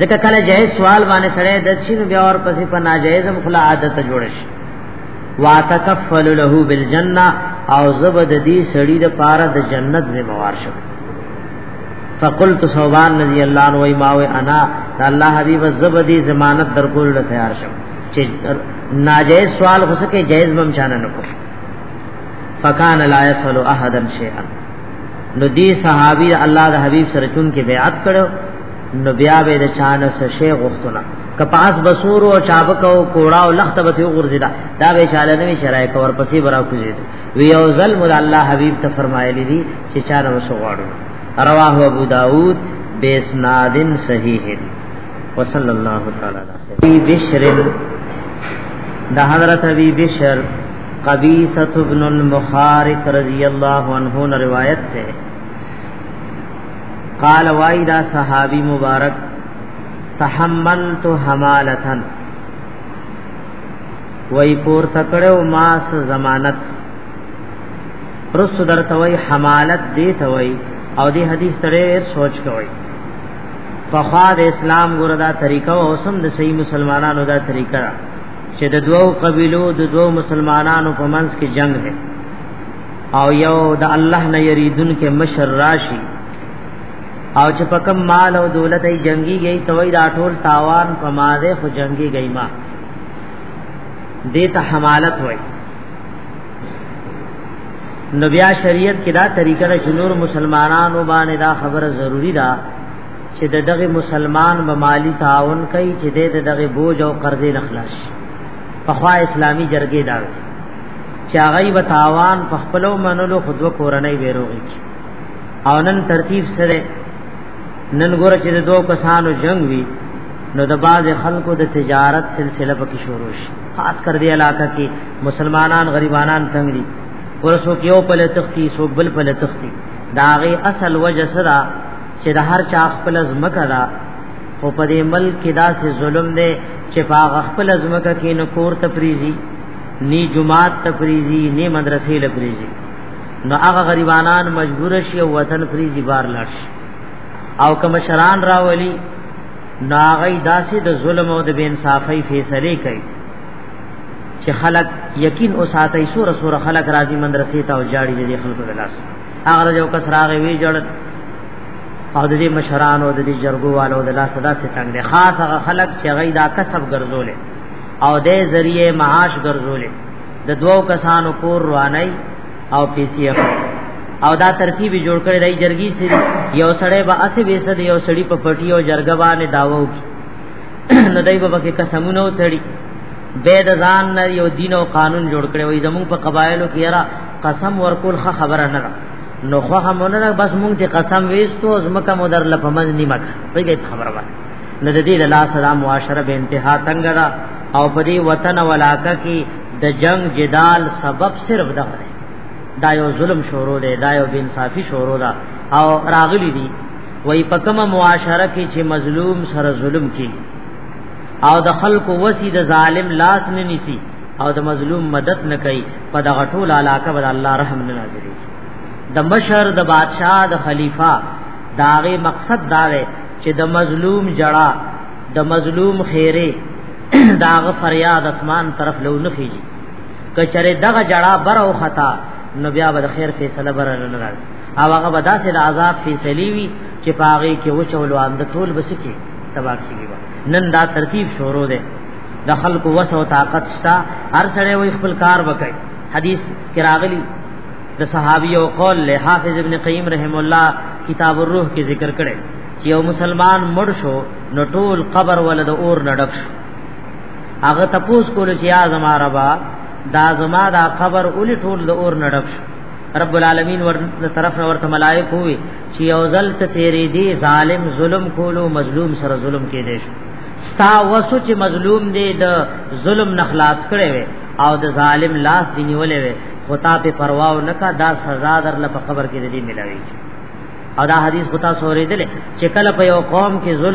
B: ځکه کله جایز سوال باندې سره د شین بیا اور پسې په ناجایز مخلا عادت جوړ شي واتکفل له بالجنه او زبد دی سړی د پاره د جنت ذمہوار شوم فقلت صوبان رضی الله عنه وای ما وای انا الله حبیب زبدی ضمانت درکول له تیار شم چې ناجیز سوال هو سکے جائز بم چانه نکو فکان لا یسل احدن شیئا نو دی صحابی الله د حبیب سره چون کې بیعت کړو نو بیا به د چانه سشي غختونه کپاس بسورو او چابکو کوړه او لخت به ته غورځیدا دا به شاله نه شرای کور پسې برا کوزید وی او ظلم الله حبیب ته فرمایلی دي چې چانه وسوړو رواه ابو داود بیسناد صحیح وصلی الله تعالی علیه بشر د حضرت ابي بشر قبيصه ابن المخارق رضی الله عنه روایت ده قال وای دا صحابي مبارک تحملت حمالتن وای پور تکړو ما س ضمانت رس درته وای حمالت دی ته وای او دی حدیث ترې سوچ کوي په خوا د اسلام ګره دا طریقه او سم د صحیح مسلمانانو دا طریقه چې د دوو قبیلو د دوو مسلمانانو په منځ کې جنگ دی او یو د الله نه یریدون کې مشر راشي او چې په کم مال او دولت یې جنگي گئی توي دا ټول تاوان په مازه خو جنگي گئی ما دیتا حمالت وای نو بیا شریعت کې دا طریقه د شنور مسلمانانو باندې دا خبره ضروری ده چې د دغه مسلمان به مالی تعاون کوي چې د دغه بوج او قرضې نخلاص په خوا اسلامی جرګې داوي چې هغه به تاوان په خپلو منلو خود کورنۍ ویروږي او نن ترتیب سره نن ګور چې د دوه کسانو جنگ وی نو د باز خلکو د تجارت سلسله پکې شروع شي خاص کر دې علاقہ کې مسلمانان غریبانان تنگ دي ورسو کې یو پله تختی سو بل پله تختی داغه اصل وجه سره چې د هر چا خپل ځمکه ده خو په دې ملک کې داسې ظلم دی چې په خپل ځمکه کې نکور تفریزي نی جماعت تفریزی نی مدرسې لپریزی نو هغه غریبانان مجبور شي او وطن فریزی بار لړش او کوم شران راولي ناغی داسې د ظلم او د بے انصافی فیصله کوي چې خلک یقین او ساتي سور سور خلک راځي مدرسې ته او جاړي دي خلکو د لاس هغه یو کس راغی وی جړ او د دې مشران او د دې جرګو والو د لاس صدا ستنګ دي خاص هغه خلک چې غي دا کسب ګرځولې او د ذریعہ معاش ګرځولې د دوو کسانو کور رواني او پیسې او دا ترتیب جوړ کړی دی جرګي سری یو سړی به اسې وېسد یو سړی په پټي او جرګه باندې داوو نو دای په کې قسمونه وتړي به د ځان نه یو دین او قانون جوړ کړی وي زموږ په قبایلو کې را قسم ورکول خه خبره نه نو خو همونه بس مونږ ته قسم وېستو زمکه مدر لپمن نیمک په دې خبره وایي نو د دې لاس دا معاشره به انتها تنگ را او په دې وطن ولاکه کې د جنگ جدال سبب صرف دا دی دا یو ظلم شروع دی دا یو انصافی شروع ده او راغلی دی وای په کومه معاشره کې چې مظلوم سره ظلم کی او د خلکو وسی د ظالم لاس نه نیسی او د مظلوم مدد نه کوي په دغه ټول علاقه بل الله رحم نه نازلی د مشر د بادشاہ د خلیفہ داغه مقصد دا دی چې د مظلوم جړه د مظلوم خیره داغه فریاد اسمان طرف لو نه خيږي کچره دغه جړه بر او خطا نو بیا به خیر فیصله بر نه راځي او هغه به داسې د عذاب فیصلی وي چې پاغي کې وچولو اند ټول بسکی تباک شي نن دا ترتیب شروع ده د خلق وسو طاقت شتا هر سړی وي خپل کار وکړي حدیث کراغلی د صحابي او قول له حافظ ابن قیم رحم الله کتاب الروح کې ذکر کړي چې یو مسلمان مړ شو نو ټول قبر ول د اور نډک شو هغه تپوس کول چې یا زما ربا دا زما دا قبر اولی ټول د اور نډک شو رب العالمین ور طرف ورته ملائک وي چې یو ځل ته تیرې دي ظالم ظلم کولو مظلوم سره ظلم کې دي شو ستا وسو چې مظلوم دی د ظلم نخلاص کړي وي او د ظالم لاس دی نیولې وي خطا په پرواو نکا دا سزا در لپاره قبر کې دې ملاوي او دا حدیث خطا سورې دې چې کله په یو قوم کې ظلم